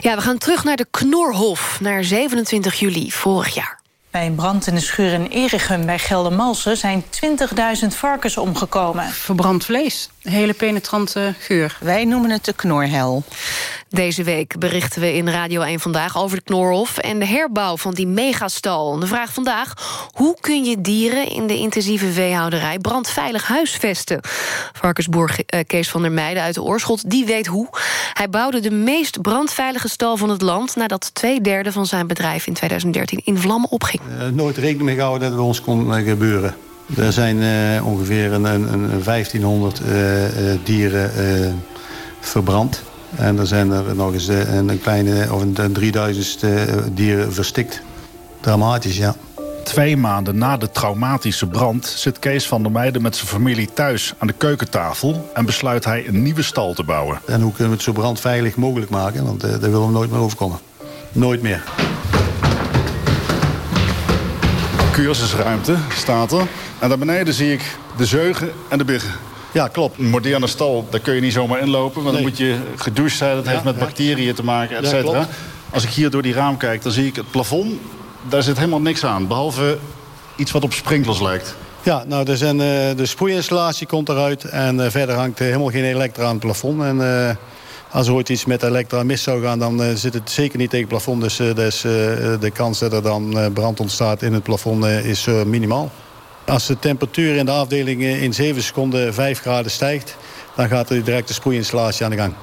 [SPEAKER 2] Ja, we gaan terug naar de Knorhof, naar 27 juli vorig jaar.
[SPEAKER 34] Bij een brand in de schuur in Erichem bij Geldermalsen... zijn 20.000 varkens omgekomen.
[SPEAKER 35] Verbrand vlees. Hele penetrante geur.
[SPEAKER 36] Wij noemen het de knorhel.
[SPEAKER 2] Deze week berichten we in Radio 1 Vandaag over de Knorhof... en de herbouw van die megastal. De vraag vandaag, hoe kun je dieren in de intensieve veehouderij... brandveilig huisvesten? Varkensboer eh, Kees van der Meijden uit de Oorschot, die weet hoe. Hij bouwde de meest brandveilige stal van het land... nadat twee derde van zijn bedrijf in 2013 in vlammen opging.
[SPEAKER 37] Uh, nooit rekening mee gehouden dat het bij ons kon uh, gebeuren. Er zijn uh, ongeveer een, een, een 1500 dieren verbrand. En er zijn er nog eens een, een kleine, of een, 3000 dieren verstikt. Dramatisch, ja.
[SPEAKER 38] Twee maanden na de traumatische brand zit Kees van der Meijden met zijn familie thuis aan de keukentafel en besluit hij een nieuwe stal te bouwen.
[SPEAKER 37] En hoe kunnen we het zo brandveilig mogelijk maken? Want uh, daar willen we nooit meer overkomen. Nooit meer.
[SPEAKER 38] Cursusruimte staat er. En daar beneden zie ik de zeugen en de biggen.
[SPEAKER 37] Ja, klopt.
[SPEAKER 38] Een moderne stal, daar kun je niet zomaar inlopen. Want nee. dan moet je gedoucht zijn. Dat ja, heeft met ja. bacteriën te maken, et cetera. Ja, Als ik hier door die raam kijk, dan zie ik het plafond. Daar zit helemaal niks aan. Behalve iets wat op sprinklers lijkt.
[SPEAKER 37] Ja, nou, er zijn, uh, de sproeiinstallatie komt eruit. En uh, verder hangt helemaal geen elektra aan het plafond. En uh, als ooit iets met elektra mis zou gaan... dan zit het zeker niet tegen het plafond. Dus, dus de kans dat er dan brand ontstaat in het plafond is minimaal. Als de temperatuur in de afdeling in 7 seconden 5 graden stijgt... dan gaat er direct de sproeiinstallatie aan de gang.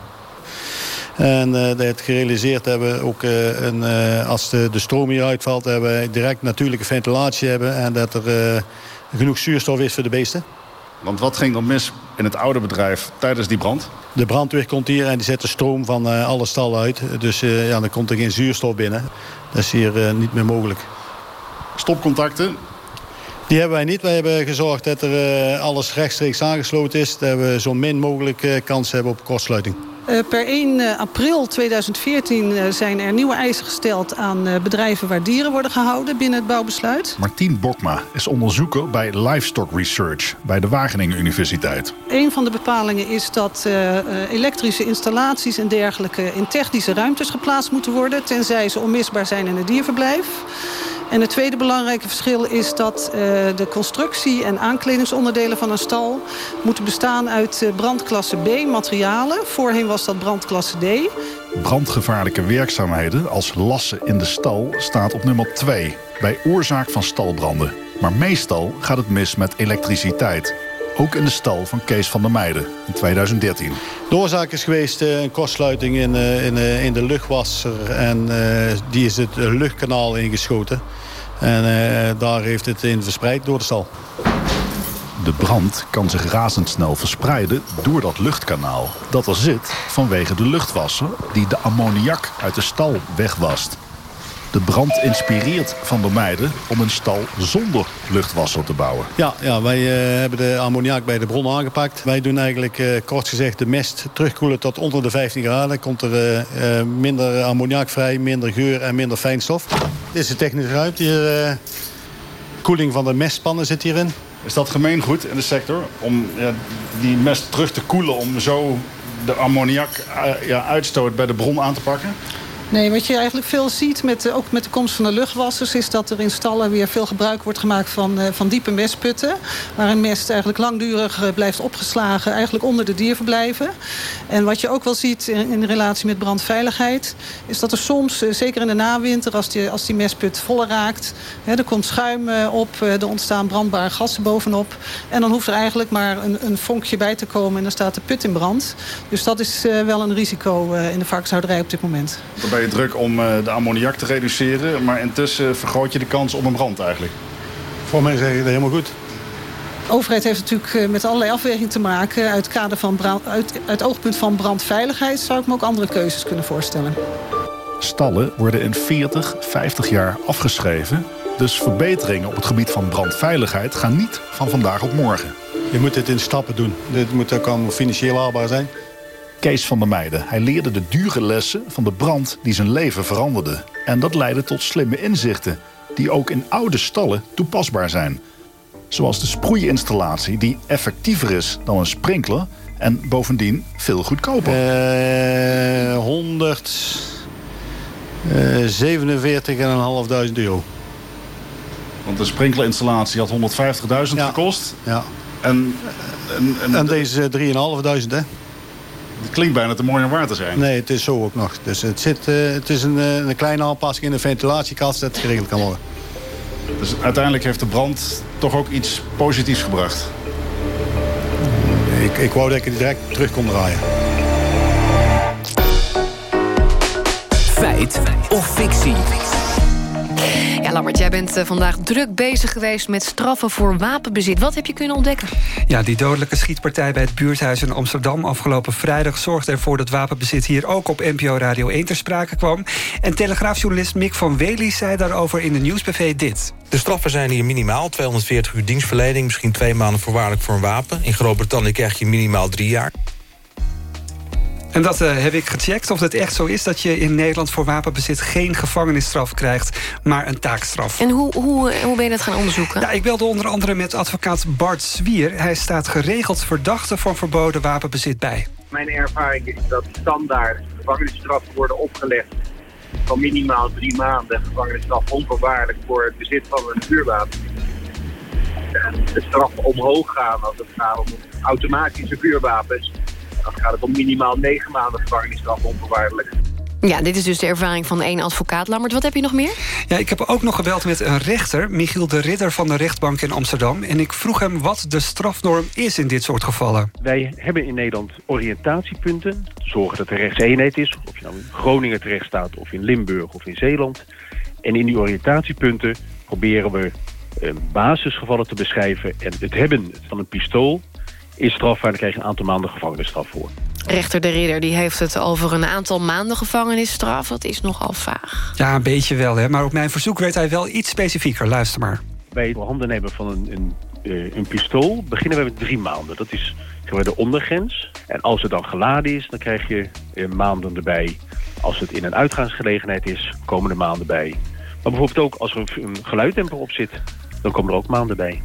[SPEAKER 37] En uh, het gerealiseerd hebben, ook een, als de, de stroom hier uitvalt... dat we direct natuurlijke ventilatie hebben... en dat er genoeg zuurstof is voor de beesten.
[SPEAKER 38] Want wat ging dan mis in het oude bedrijf tijdens die brand?
[SPEAKER 37] De brandweer komt hier en die zet de stroom van alle stallen uit. Dus ja, dan komt er geen zuurstof binnen. Dat is hier niet meer mogelijk.
[SPEAKER 38] Stopcontacten,
[SPEAKER 37] die hebben wij niet. Wij hebben gezorgd dat er alles rechtstreeks aangesloten is. Dat we zo min mogelijk kans hebben op kortsluiting.
[SPEAKER 35] Uh, per 1 april 2014 zijn er nieuwe eisen gesteld aan bedrijven waar dieren worden gehouden binnen het bouwbesluit.
[SPEAKER 38] Martien Bokma is onderzoeker bij Livestock Research bij de Wageningen Universiteit.
[SPEAKER 35] Een van de bepalingen is dat elektrische installaties en dergelijke in technische ruimtes geplaatst moeten worden, tenzij ze onmisbaar zijn in het dierverblijf. En het tweede belangrijke verschil is dat uh, de constructie en aankledingsonderdelen van een stal moeten bestaan uit uh, brandklasse B materialen. Voorheen was dat brandklasse D.
[SPEAKER 38] Brandgevaarlijke werkzaamheden als lassen in de stal staat op nummer 2 bij oorzaak van stalbranden. Maar meestal gaat het mis met elektriciteit. Ook in de stal van Kees van der Meijden in 2013.
[SPEAKER 37] De oorzaak is geweest uh, een kortsluiting in, uh, in, uh, in de luchtwasser. En die is het luchtkanaal ingeschoten. En daar heeft het in verspreid door de stal.
[SPEAKER 38] De brand kan zich razendsnel verspreiden door dat luchtkanaal. Dat er zit vanwege de luchtwasser die de ammoniak uit de stal wegwast. De brand inspireert Van der Meijden om een stal zonder luchtwasser te bouwen.
[SPEAKER 37] Ja, ja wij uh, hebben de ammoniak bij de bron aangepakt. Wij doen eigenlijk uh, kort gezegd de mest terugkoelen tot onder de 15 graden. Komt er uh, minder ammoniak vrij, minder geur en minder fijnstof. Dit is de technische ruimte hier. koeling van de mestspannen zit hierin.
[SPEAKER 38] Is dat gemeengoed in de sector om ja, die mest terug te koelen... om zo de ammoniak ja, uitstoot bij de bron aan te pakken?
[SPEAKER 35] Nee, wat je eigenlijk veel ziet, met, ook met de komst van de luchtwassers... is dat er in stallen weer veel gebruik wordt gemaakt van, uh, van diepe mestputten. Waar een mest eigenlijk langdurig uh, blijft opgeslagen, eigenlijk onder de dierverblijven. En wat je ook wel ziet in, in relatie met brandveiligheid... is dat er soms, uh, zeker in de nawinter, als die, als die mestput voller raakt... Hè, er komt schuim op, er ontstaan brandbare gassen bovenop. En dan hoeft er eigenlijk maar een, een vonkje bij te komen... en dan staat de put in brand. Dus dat is wel een risico in de varkenshouderij op dit moment
[SPEAKER 38] ben je druk om de ammoniak te reduceren... maar intussen vergroot je de kans op een brand eigenlijk.
[SPEAKER 37] Voor mij zeg je dat helemaal goed.
[SPEAKER 35] De overheid heeft natuurlijk met allerlei afwegingen te maken. Uit, kader van brand, uit, uit oogpunt van brandveiligheid zou ik me ook andere keuzes kunnen voorstellen.
[SPEAKER 38] Stallen worden in 40, 50 jaar afgeschreven. Dus verbeteringen op het gebied van brandveiligheid gaan niet van vandaag op morgen.
[SPEAKER 37] Je moet dit in stappen doen. Dit moet ook allemaal financieel haalbaar zijn.
[SPEAKER 38] Kees van der Meijden. Hij leerde de dure lessen van de brand die zijn leven veranderde. En dat leidde tot slimme inzichten die ook in oude stallen toepasbaar zijn. Zoals de sproeiinstallatie die effectiever is dan een sprinkler... En bovendien veel goedkoper.
[SPEAKER 37] Eh 147.500 euro.
[SPEAKER 38] Want de sprinklerinstallatie had 150.000 gekost.
[SPEAKER 37] Ja.
[SPEAKER 38] En, en, en,
[SPEAKER 37] En deze 3.500 hè?
[SPEAKER 38] Het klinkt bijna te mooi om waar te zijn.
[SPEAKER 37] Nee, het is zo ook nog. Dus het, zit, eh, het is een, eh, een kleine aanpassing in de ventilatiekast dat het geregeld kan worden.
[SPEAKER 38] Dus uiteindelijk heeft de brand toch ook iets positiefs gebracht.
[SPEAKER 37] Ik, ik wou dat ik het direct terug kon draaien.
[SPEAKER 39] Feit of fictie?
[SPEAKER 2] Ja, Lambert, jij bent eh, vandaag druk bezig geweest met straffen voor wapenbezit. Wat heb je kunnen ontdekken?
[SPEAKER 17] Ja, die dodelijke schietpartij bij het buurthuis in Amsterdam afgelopen vrijdag zorgde ervoor dat wapenbezit hier ook op NPO Radio 1 ter sprake kwam. En telegraafjournalist Mick van Wely zei daarover in de nieuwsbv dit.
[SPEAKER 40] De straffen zijn hier minimaal 240 uur dienstverlening, misschien twee maanden voorwaardelijk voor een wapen. In Groot-Brittannië krijg je minimaal drie jaar.
[SPEAKER 17] En dat eh, heb ik gecheckt of het echt zo is dat je in Nederland voor wapenbezit geen gevangenisstraf krijgt, maar een taakstraf.
[SPEAKER 2] En hoe, hoe, eh, hoe ben je dat gaan onderzoeken?
[SPEAKER 17] Ja, ik belde onder andere met advocaat Bart Zwier. Hij staat geregeld verdachte van verboden wapenbezit bij.
[SPEAKER 41] Mijn ervaring is dat standaard gevangenisstraffen worden opgelegd van minimaal drie maanden gevangenisstraf onvoorwaardelijk voor het bezit van een vuurwapen. En de straffen omhoog gaan als het gaat om automatische vuurwapens. Dan gaat het om minimaal negen maanden gevangenisstraf onvoorwaardelijk.
[SPEAKER 2] Ja, dit is dus de ervaring van één advocaat. Lammert, wat heb je nog meer?
[SPEAKER 17] Ja, ik heb ook nog gebeld met een rechter, Michiel de Ridder van de rechtbank in Amsterdam. En ik vroeg hem wat de strafnorm is in dit soort gevallen.
[SPEAKER 42] Wij hebben in Nederland oriëntatiepunten. Zorgen dat er rechtseenheid is. Of je nou in Groningen terecht staat, of in Limburg of in Zeeland. En in die oriëntatiepunten proberen we eh, basisgevallen te beschrijven. En het hebben van een pistool is strafbaar. Daar krijg je een aantal maanden gevangenisstraf voor.
[SPEAKER 2] Rechter de Ridder die heeft het over een aantal maanden gevangenisstraf. Dat is nogal vaag.
[SPEAKER 17] Ja, een beetje wel, hè. Maar op mijn verzoek werd hij wel iets specifieker. Luister maar.
[SPEAKER 42] Bij het handen nemen van een, een, eh, een pistool beginnen we met drie maanden. Dat is zeg maar, de ondergrens. En als het dan geladen is, dan krijg je eh, maanden erbij. Als het in een uitgaansgelegenheid is, komen er maanden bij. Maar bijvoorbeeld ook als er een, geluiddemper op zit, dan komen er ook maanden bij.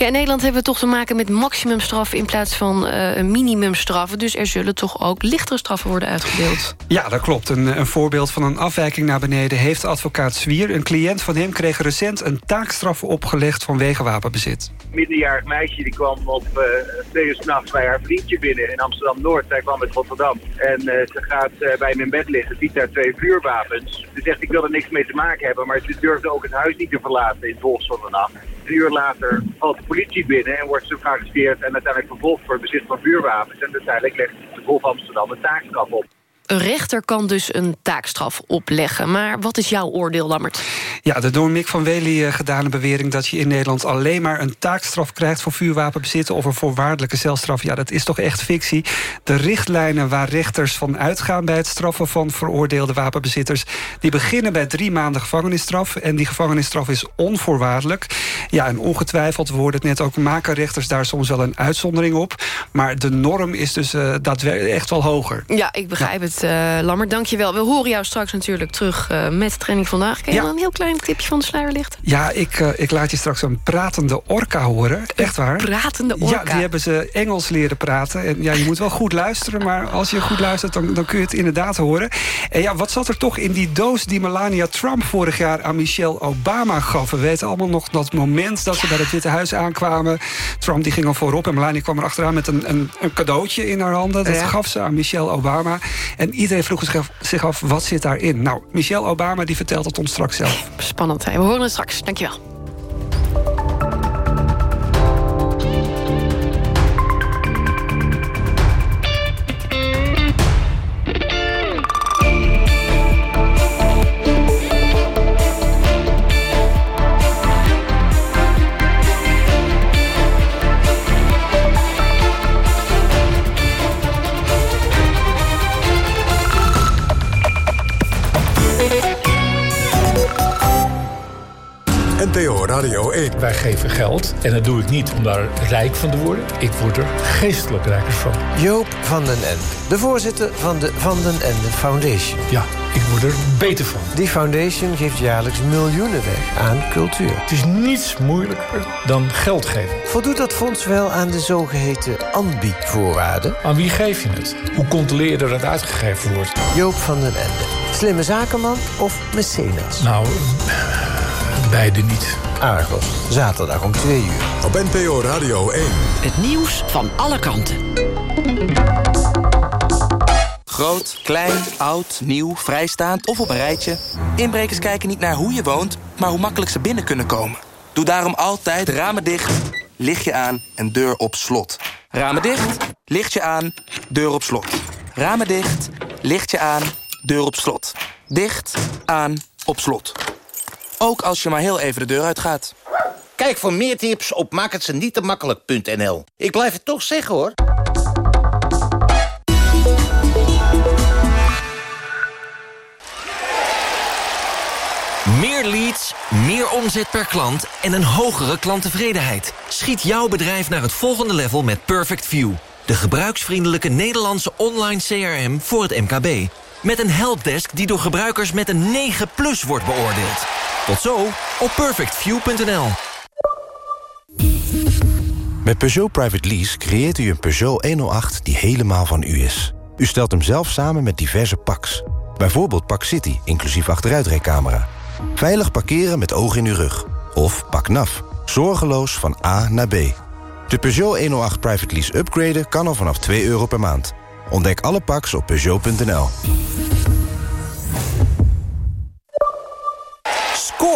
[SPEAKER 2] Ja, in Nederland hebben we toch te maken met maximumstraffen... in plaats van uh, een minimumstraffen. Dus er zullen toch ook lichtere straffen worden uitgedeeld.
[SPEAKER 17] Ja, dat klopt. Een, een voorbeeld van een afwijking naar beneden... heeft advocaat Zwier. Een cliënt van hem kreeg recent een taakstraf opgelegd... vanwege wapenbezit.
[SPEAKER 41] Een minderjarig meisje die kwam op uh, twee uur s'nachts bij haar vriendje binnen in Amsterdam-Noord. Zij kwam uit Rotterdam. En uh, ze gaat bij me in bed liggen, ziet daar twee vuurwapens. Ze zegt, ik wil er niks mee te maken hebben... maar ze durfde ook het huis niet te verlaten in het van de nacht. Een uur later valt de politie binnen en wordt ze gearresteerd... en uiteindelijk vervolgd voor het bezit van vuurwapens. En uiteindelijk legt de Golf Amsterdam een taakstraf op.
[SPEAKER 2] Een rechter kan dus een taakstraf opleggen. Maar wat is jouw oordeel, Lammert?
[SPEAKER 17] Ja, de door Mick van Wely uh, gedane bewering... dat je in Nederland alleen maar een taakstraf krijgt... voor vuurwapenbezitten of een voorwaardelijke celstraf... ja, dat is toch echt fictie. De richtlijnen waar rechters van uitgaan... bij het straffen van veroordeelde wapenbezitters... die beginnen bij drie maanden gevangenisstraf... en die gevangenisstraf is onvoorwaardelijk. Ja, en ongetwijfeld, we hoorden het net ook... maken rechters daar soms wel een uitzondering op. Maar de norm is dus uh, daadwerkelijk echt wel hoger.
[SPEAKER 2] Ja, ik begrijp ja. het. Uh, Lammert, dankjewel. We horen jou straks natuurlijk terug uh, met Training Vandaag. Kun je ja. een heel klein tipje van de sluier lichten?
[SPEAKER 17] Ja, ik, uh, ik laat je straks een pratende orka horen. Echt waar.
[SPEAKER 2] Pratende orka?
[SPEAKER 17] Ja, die hebben ze Engels leren praten. En ja, je moet wel goed luisteren, maar als je goed luistert... dan, dan kun je het inderdaad horen. En ja, wat zat er toch in die doos die Melania Trump vorig jaar aan Michelle Obama gaf? We weten allemaal nog dat moment dat ze bij het Witte Huis aankwamen. Trump die ging al voorop en Melania kwam er achteraan met een, een, een cadeautje in haar handen. Dat ja. gaf ze aan Michelle Obama. En iedereen vroeg zich af, wat zit daarin? Nou, Michelle Obama die vertelt het ons straks zelf.
[SPEAKER 2] Spannend, hè? we horen het straks. Dankjewel.
[SPEAKER 1] Radio 1.
[SPEAKER 12] Wij geven geld en dat doe ik niet om daar rijk van te worden. Ik word er geestelijk rijker van.
[SPEAKER 43] Joop van den Ende, de voorzitter van de Van den Ende Foundation.
[SPEAKER 12] Ja, ik word er beter van.
[SPEAKER 43] Die foundation geeft jaarlijks miljoenen weg aan cultuur.
[SPEAKER 12] Het is niets moeilijker dan geld geven.
[SPEAKER 43] Voldoet dat fonds wel aan de zogeheten ANBI-voorwaarden?
[SPEAKER 12] Aan wie geef je het? Hoe controleer je dat het uitgegeven wordt?
[SPEAKER 43] Joop van den Ende. Slimme zakenman of mecenas?
[SPEAKER 12] Nou, beide niet.
[SPEAKER 43] Argos, zaterdag om 2 uur.
[SPEAKER 1] Op NPO Radio 1.
[SPEAKER 44] Het nieuws van alle kanten.
[SPEAKER 45] Groot, klein, oud, nieuw, vrijstaand of op een rijtje. Inbrekers kijken niet naar hoe je woont, maar hoe makkelijk ze binnen kunnen komen. Doe daarom altijd ramen dicht, lichtje aan en deur op slot. Ramen dicht, lichtje aan, deur op slot. Ramen dicht, lichtje aan, deur op slot. Dicht, aan, op slot. Ook als je maar heel even de deur uitgaat.
[SPEAKER 46] Kijk voor meer tips op makkelijk.nl. Ik blijf het toch zeggen, hoor.
[SPEAKER 47] Meer leads, meer omzet per klant en een hogere klanttevredenheid. Schiet jouw bedrijf naar het volgende level met Perfect View. De gebruiksvriendelijke Nederlandse online CRM voor het MKB. Met een helpdesk die door gebruikers met een 9 plus wordt beoordeeld. Tot zo op perfectview.nl.
[SPEAKER 48] Met Peugeot Private Lease creëert u een Peugeot 108 die helemaal van u is. U stelt hem zelf samen met diverse packs. Bijvoorbeeld Pak City, inclusief achteruitrijcamera. Veilig parkeren met oog in uw rug. Of Pak NAF, zorgeloos van A naar B. De Peugeot 108 Private Lease upgraden kan al vanaf 2 euro per maand. Ontdek alle packs op Peugeot.nl.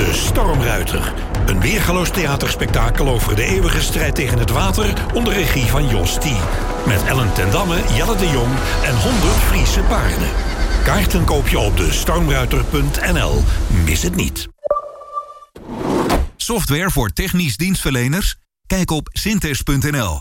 [SPEAKER 14] De Stormruiter. Een weergaloos theaterspektakel over de eeuwige strijd tegen het water... onder regie van Jos T. Met Ellen ten Damme, Jelle de Jong en 100 Friese paarden. Kaarten koop je op de stormruiter.nl. Mis het niet.
[SPEAKER 49] Software voor technisch dienstverleners? Kijk op synthes.nl.